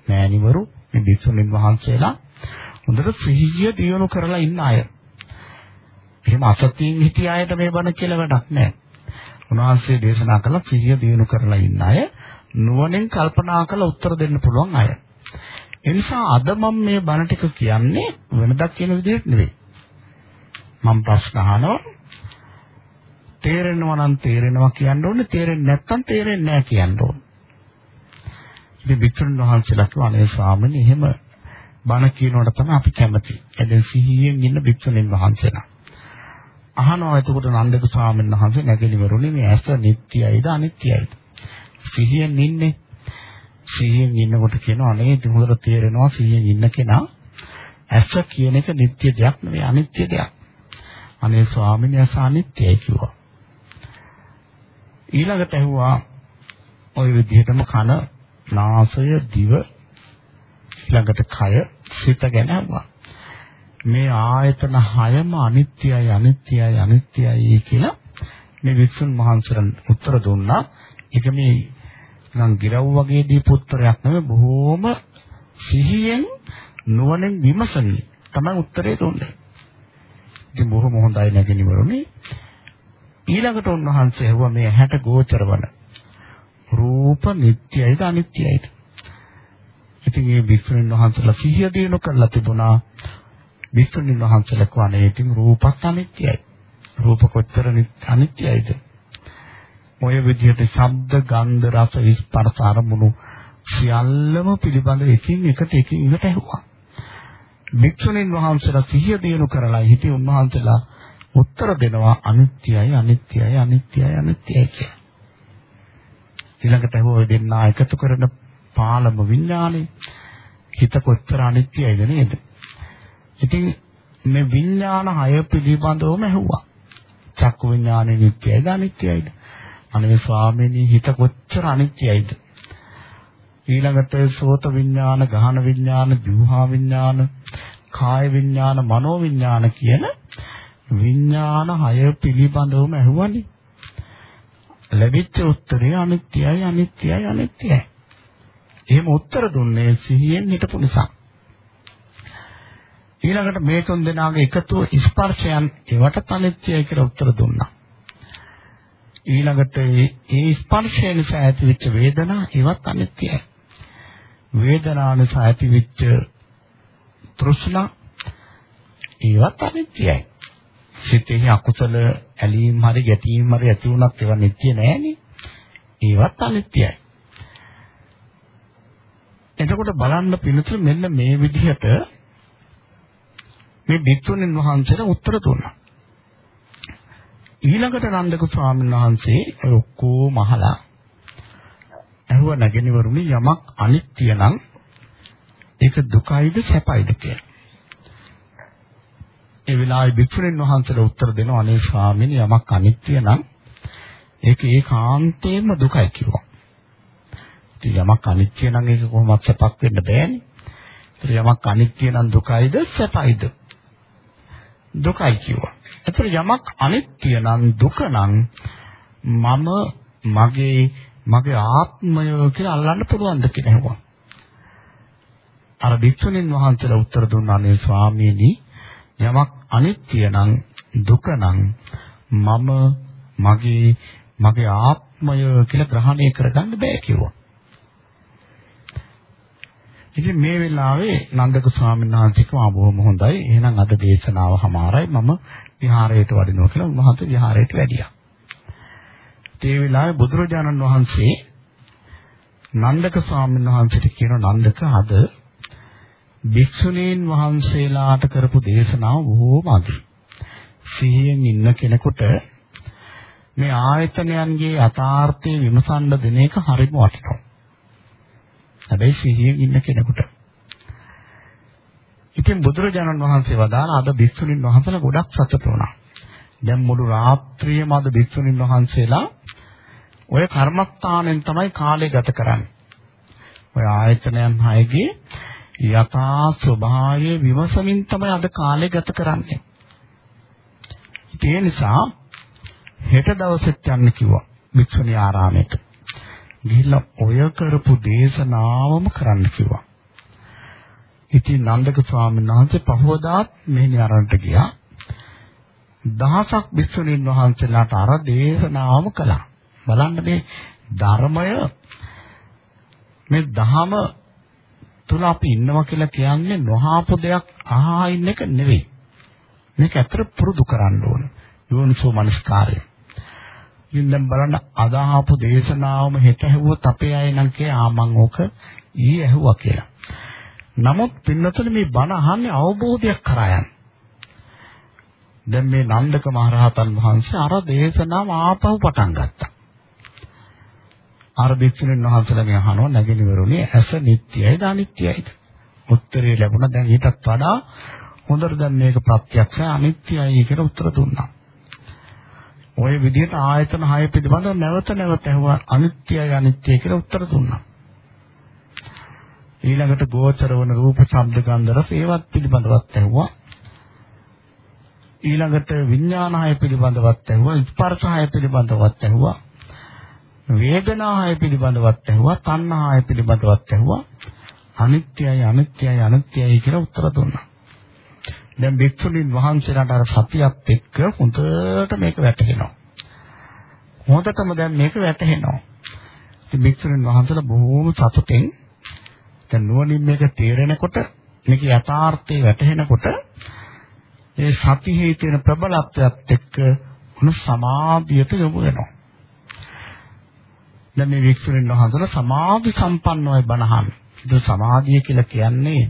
මෑණිවරු මේ භික්ෂුණීන් වහන්සේලා හොඳට සිහිය දියුණු කරලා ඉන්න අය. එහෙම අසතියින් හිටිය අයට මේ බණ කියලා වැඩක් නැහැ. උන්වහන්සේ දේශනා කළ සිහිය දියුණු කරලා ඉන්න අය නුවණින් කල්පනා කරලා උත්තර දෙන්න පුළුවන් අය. ඒ නිසා අද මම මේ බණ ටික කියන්නේ වෙනදක් කියන විදිහට නෙවෙයි. මම ප්‍රශ්න අහනවා තේරෙනවා නම් තේරෙනවා කියන්න ඕනේ තේරෙන්නේ නැත්නම් තේරෙන්නේ නැහැ කියන්න ඕනේ. ඉතින් වික්‍රම වහන්සේලා කිව්වා අනේ ස්වාමීනි එහෙම බණ කියනකොට තමයි අපි කැමති. එදෙන් සිහියෙන් ඉන්න වික්‍රමෙන් වහන්සේලා. අහනවා එතකොට නන්දක ස්වාමීන් වහන්සේ නැගෙනවරුනේ මේ ඇස නිට්ටයයිද අනිත්‍යයිද? සිහියෙන් ඉන්නේ. සිහියෙන් ඉන්නකොට කියනවා අනේ හොඳට තේරෙනවා සිහියෙන් ඉන්න කෙනා ඇස කියන එක නිට්ටය දෙයක් නෙවෙයි අනිත්‍ය දෙයක්. අනේ ස්වාමීන් වහන්සේ අනිත්‍යයි කිව්වා. ඊළඟට ඇහුවා ওই විදිහටම කන, නාසය, දිව ඊළඟට කය, සිත ගැන ඇහුවා. මේ ආයතන හයම අනිත්‍යයි අනිත්‍යයි අනිත්‍යයි කියලා මේ වික්ෂුන් මහන්සරන් උත්තර දුන්නා. ඒක මේ නිකන් ගිරව් වගේ දීපු උත්තරයක් නෙවෙයි බොහොම සිහියෙන් නුවණින් විමසන්නේ තමයි උත්තරේ දුන්නේ. ඉතින් බොහොම හොඳයි නැගෙනවරුනි. ඊළඟට උන්වහන්සේ ඇහුවා මේ ඇහැට ගෝචර වන රූප නිට්ටයයිද අනිත්‍යයිද? ඉතින් මේ වික්ෂුන් වහන්සේලා සිහිය දිනු කරලා තිබුණා. වික්ෂුන් වහන්සේලා කවනේ ඉතින් රූපත් අනිත්‍යයි. රූප කොච්චර අනිත්‍යයිද? ඔය විදිහට ශබ්ද, ගන්ධ, රස, ස්පර්ශ අරමුණු සියල්ලම පිළිබඳ එකින් එකට එකින් එකට ඇහුවා. වික්ෂුන් වහන්සේලා සිහිය දිනු කරලා හිතේ උන්වහන්සේලා උත්තර දෙනවා අනිත්‍යයි අනිත්‍යයි අනිත්‍යයි අනිත්‍යයි කියලා. ඊළඟට හොය දෙන්නා එකතු කරන පාලම විඥානේ හිත කොච්චර අනිත්‍යයිද නේද? ඉතින් මේ විඥාන හය පිළිබඳවම ඇහුවා. චක්කු විඥානේ නිට්ටයයිද අනිත්‍යයිද? අනේ ස්වාමීනි හිත කොච්චර අනිත්‍යයිද? ඊළඟට සෝත විඥාන, ගහන විඥාන, ජීවහා විඥාන, කාය විඥාන, මනෝ විඥාන කියන විඥාන හය පිළිබඳවම ඇහුවනේ. ලැබිච්ච උත්තරේ අනිත්‍යයි අනිත්‍යයි අනිත්‍යයි. එහෙම උත්තර දුන්නේ සිහියෙන් හිටපු නිසා. ඊළඟට මේ තුන් දෙනාගේ එකතුව ස්පර්ශයන් ඒවට අනිත්‍යයි කියලා උත්තර දුන්නා. ඊළඟට ඒ ස්පර්ශය නිසා ඇතිවෙච්ච වේදනා ඒවත් අනිත්‍යයි. වේදනා නිසා ඇතිවෙච්ච තෘෂ්ණා ඒවත් අනිත්‍යයි. සිතෙහි අකුසල ඇලීම් හරි ගැටීම් හරි ඇති වුණත් ඒවා නිත්‍ය නෑනේ. ඒවත් අනිත්‍යයි. එතකොට බලන්න පිළිතුරු මෙන්න මේ විදිහට මේ බිත්තුණින් වහන්සේට උත්තර දුන්නා. ඊළඟට නන්දක ස්වාමීන් වහන්සේ ඔය ඔක්කොම අහලා ඇහුව නැගෙනවරුනි යමක් අනිත්‍ය නම් ඒක දුකයිද සැපයිද කියලා. ඒ වෙලාවේ භික්ෂුණීන් වහන්සේට උත්තර දෙනවා අනේ ස්වාමීනි යමක් අනිත්‍ය නම් ඒක ඒකාන්තයෙන්ම දුකයි කිව්වා. ඉතින් යමක් අනිත්‍ය නම් ඒක කොහොමවත් සැපක් වෙන්න බෑනේ. ඒතර යමක් අනිත්‍ය නම් දුකයිද සැපයිද? දුකයි කිව්වා. ඒතර යමක් අනිත්‍ය නම් දුක නම් මම මගේ මගේ ආත්මය කියලා අල්ලන්න පුළුවන්ද කියලා හෙව්වා. අර භික්ෂුණීන් වහන්සේලා උත්තර දුන්නානේ ස්වාමීනි යමක් අනිත්‍ය නම් දුක නම් මම මගේ මගේ ආත්මය කියලා ග්‍රහණය කරගන්න බෑ කිව්වා. ඉතින් මේ වෙලාවේ නන්දක ස්වාමීන් වහන්සේ කිව්වා බොහොම හොඳයි. එහෙනම් අද දේශනාව හමාරයි. මම විහාරයට වඩිනවා කියලා උන්වහන්සේ විහාරයට වැඩියා. ඒ වෙලාවේ බුදුරජාණන් වහන්සේ නන්දක ස්වාමීන් වහන්සේට කියන නන්දක අද භික්ෂුණීන් වහන්සේලාට කරපු දේශනාව බොහෝම අගයි. සිහියෙන් ඉන්න කෙනෙකුට මේ ආයතනයන්ගේ යථාර්ථය විමසන්න දෙන එක හරිම වටිනවා. හැබැයි සිහියෙන් ඉන්න කෙනෙකුට. ඉතින් බුදුරජාණන් වහන්සේ වදාළ අද භික්ෂුණීන් වහන්සේලා ගොඩක් සතුටු වුණා. දැන් මුළු රාත්‍රියම අද භික්ෂුණීන් වහන්සේලා ඔය කර්මස්ථානෙන් තමයි කාලය ගත කරන්නේ. ඔය ආයතනයන් හයගේ යථා ස්වභාවය විමසමින් තමයි අද කාලය ගත කරන්නේ. ඒ නිසා හෙට දවසෙත් යන්න කිව්වා භික්ෂුණී ආරාමයට. ගිහිල්ලා ඔය කරපු දේශනාවම කරන්න කිව්වා. ඉතින් නන්දක ස්වාමීන් වහන්සේ පහවදාත් මෙහෙණි ආරණ්ඩට ගියා. දහසක් භික්ෂුණීන් වහන්සේලාට අර දේශනාවම කළා. බලන්න මේ ධර්මය මේ ධහම තුල අපි ඉන්නවා කියලා කියන්නේ නොහාපු දෙයක් අහා ඉන්න එක නෙවෙයි. මේක ඇත්තට පුරුදු කරන්න ඕන. යෝනිසෝ මනස්කාරය. ඉතින් දැන් බලන්න අදාහපු දේශනාවම හෙට ඇහුවොත් අපේ අය නම් කිය ආ මං ඕක ඊ ඇහුවා කියලා. නමුත් පින්නතුනේ මේ බණ අහන්නේ අවබෝධයක් කරා යන. දැන් මේ නන්දක මහරහතන් වහන්සේ අර දේශනාව ආපහු පටන් ගත්තා. අර භික්ෂුණීන් වහන්සේලාගෙන් අහනවා නැගෙනවරුනේ ඇස නිට්ටයයිද අනිත්‍යයිද? උත්තරේ ලැබුණා දැන් ඊටත් වඩා හොඳට දැන් මේක ප්‍රත්‍යක්ෂයි අනිත්‍යයි කියලා උත්තර දුන්නා. ওই විදිහට ආයතන 6 පිළිබඳව නැවත නැවත ඇහුවා අනිත්‍යයි අනිත්‍යයි කියලා උත්තර දුන්නා. ඊළඟට ගෝචර වන රූප ශබ්ද ගන්ධ රස ඒවත් පිළිබඳවත් ඇහුවා. ඊළඟට විඥාන 6 පිළිබඳවත් ඇහුවා. ස්පර්ශ 6 පිළිබඳවත් ඇහුවා. වේදනාය පිළිබඳවත් ඇහුවා තණ්හාය පිළිබඳවත් ඇහුවා අනිත්‍යයි අනිත්‍යයි අනිත්‍යයි කියලා උත්තර දුන්නා. දැන් භික්ෂුණීන් වහන්සේලාට අර සතියත් එක්ක හොඳට මේක වැටහෙනවා. හොඳටම දැන් මේක වැටහෙනවා. ඉතින් භික්ෂුණීන් වහන්සේලා බොහෝම සතුටින් දැන් නුවණින් මේක තේරෙනකොට මේක යථාර්ථය වැටහෙනකොට ඒ සතියේ තියෙන ප්‍රබලත්වයත් එක්ක උණු සමාධියට යොමු වෙනවා. දැන් මේ වික්ෂුණීන් වහන්සේලා සමාධි සම්පන්නවයි බණහන්. ඒක සමාධිය කියලා කියන්නේ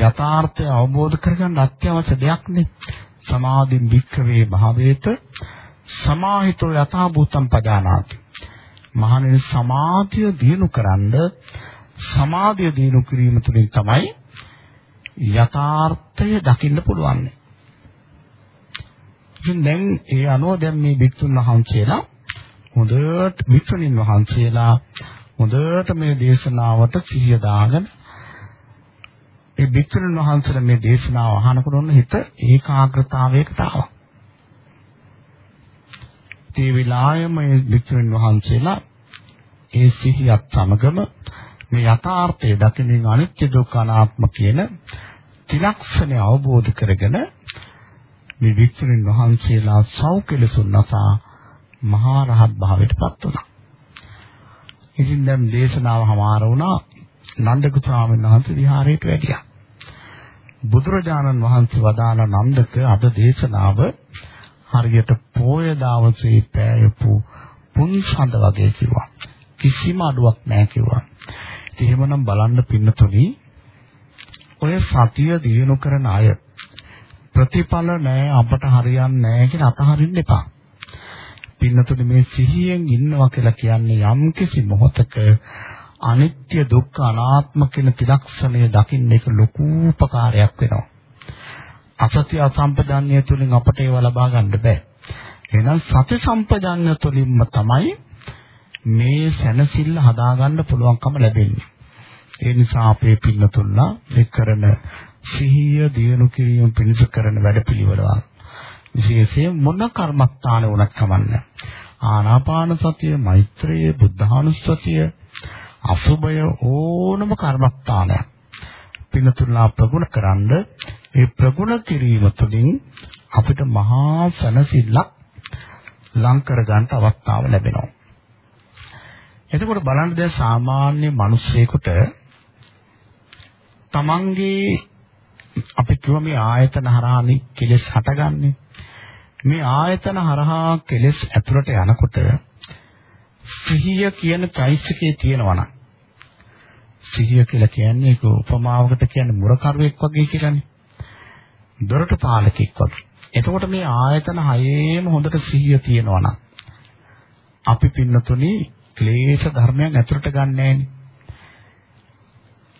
යථාර්ථය අවබෝධ කරගන්න අත්‍යවශ්‍ය දෙයක් නේ. සමාධින් වික්‍රවේ භාවේත සමාහිතෝ යථා භූතම් පජානාති. මහණෙනි සමාධිය දිනු කරන්ද සමාධිය දිනු කිරීම තුළින් තමයි යථාර්ථය දකින්න පුළුවන්. ඉතින් දැන් ඒ අනුව දැන් මේ භික්ෂුන් වහන්සේලා හොඳට වික්ෂණින් වහන්සේලා හොඳට මේ දේශනාවට සිහිය දාගෙන ඒ වික්ෂණින් වහන්සේලා මේ දේශනාව අහනකොට ඔන්න හිත ඒකාග්‍රතාවයකට ආවා. ඒ විලායම මේ වික්ෂණින් වහන්සේලා ඒ සිහියත් සමගම මේ යථාර්ථය දකිනින් අනිත්‍ය දුක්ඛ අනාත්ම කියන ත්‍රිලක්ෂණය අවබෝධ කරගෙන මේ වික්ෂණින් වහන්සේලා සෞඛ්‍යලසුන් නසා මහා රහත් භාවයට පත් වුණා. ඉතින් දැන් දේශනාව හමාර වුණා නන්දක ස්වාමීන් වහන්සේ විහාරයට වැඩියා. බුදුරජාණන් වහන්සේ වදාළ නන්දක අද දේශනාව හරියට පෝය දවසේ පෑයපු පුන් සඳ වගේ කිව්වා. කිසිම අඩුවක් නැහැ කිව්වා. ඉතින් එහෙමනම් බලන්න පින්නතුනි ඔය සතිය දිනු කරන අය ප්‍රතිඵල නැහැ අපට හරියන්නේ නැහැ කියලා අතහරින්න එපා. පින්නතුනි මේ සිහියෙන් ඉන්නවා කියලා කියන්නේ යම්කිසි මොහතක අනිත්‍ය දුක්ඛ අනාත්ම කියන ත්‍රිලක්ෂණය දකින්න එක ලොකු උපකාරයක් වෙනවා. අසත්‍ය අසම්පදන්‍ය තුලින් අපට ඒව ලබා ගන්න බෑ. එහෙනම් සති සම්පජඤ්ඤ තුලින්ම තමයි මේ සැනසෙල්ල හදාගන්න පුළුවන්කම ලැබෙන්නේ. ඒ නිසා අපේ පින්නතුල්ලා මේ කරන සිහිය දියුණු කිරීම පිණිස කරන වැඩපිළිවෙල විශේෂයෙන් මොන කර්මස්ථාන වුණත් කමන්නේ. ආනාපාන සතිය, මෛත්‍රිය, බුද්ධානුස්සතිය, අසුබය ඕනම කර්මස්ථානයක්. පින්නතුල්ලා ප්‍රගුණ කරන්ද ඒ ප්‍රගුණ කිරීම තුළින් අපිට මහා සනසිල්ලක් ලං කර ගන්න අවස්ථාව ලැබෙනවා. එතකොට බලන්න දැන් සාමාන්‍ය මිනිස්සෙකුට තමන්ගේ අපි කියව මේ ආයතන හරහානි කෙලෙස් හටගන්නේ. මේ ආයතන හරහා කෙලෙස් ඇතුළට යනකොට සිහිය කියන চৈতසිකේ තියෙනවා නම් සිහිය කියලා කියන්නේ ඒක උපමාවකට කියන්නේ මුරකරුවෙක් වගේ කියලානේ. දොරටු පාලකෙක් වගේ. එතකොට මේ ආයතන හයේම හොඳට සිහිය තියෙනවා නම් අපි පින්නතුනි ක්ලේශ ධර්මයන් ඇතුළට ගන්නෑනේ.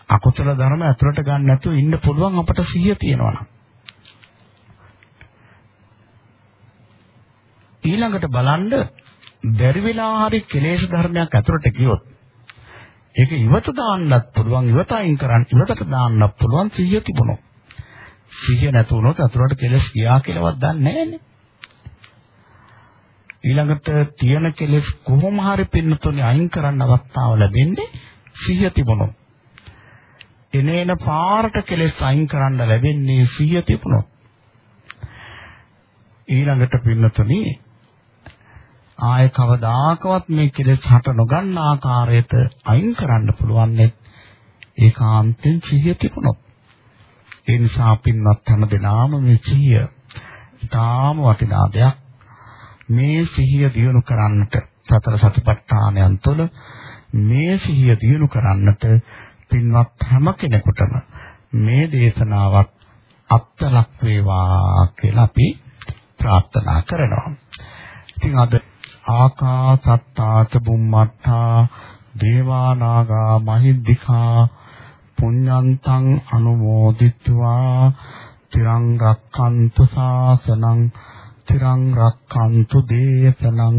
අකුසල ධර්ම ඇතුළට ගන්න නැතුව ඉන්න පුළුවන් අපට සිහිය තියෙනවා නම්. ඊළඟට බලන්න බැරි වෙලා හරි කෙලෙස් ධර්මයක් ඇතුළට ගියොත් ඒක ඉවත දාන්නත් පුළුවන් ඉවත අයින් කරන්න ඉවතට දාන්නත් පුළුවන් සිහිය තිබුණොත්. සිහිය නැතු වුණොත් අතුරට කෙලස් ගියා කියලාවත් දන්නේ නැහැනේ. ඊළඟට තියෙන කෙලස් කොහොම හරි පින්නතුනේ අයින් කරන්න අවස්ථාව ලැබෙන්නේ සිහිය තිබුණොත්. එනේන පාරට කෙලස් අයින් කරන්න ලැබෙන්නේ සිහිය තිබුණොත්. ඊළඟට පින්නතුනේ ආය කවදාකවත් මේ කෙලෙස් හට නොගන්න ආකාරයට අයින් කරන්න පුළුවන් ඒකාන්තෙන් සිහිය තිබුණොත්. ඒ නිසා පින්වත් හැම දිනාම මේ සිහිය ඊටාම වටිනා දෙයක්. මේ සිහිය දියුණු කරන්නට සතර සතිපට්ඨානයන් තුළ මේ සිහිය දියුණු කරන්නට පින්වත් හැම කෙනෙකුටම මේ දේශනාවක් අත්ලක් වේවා කියලා අපි ප්‍රාර්ථනා කරනවා. ඉතින් අද ආකාසට්ටාච බුම්මට්ටා දේවානාගා මහිද්దికා පුඤ්ඤන්තං අනුමෝදිත්වා තිරං රක්칸තු සාසනං තිරං රක්칸තු දේශනං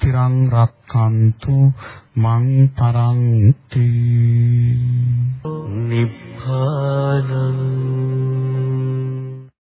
තිරං රක්칸තු මං තරන්ති නිබ්බානං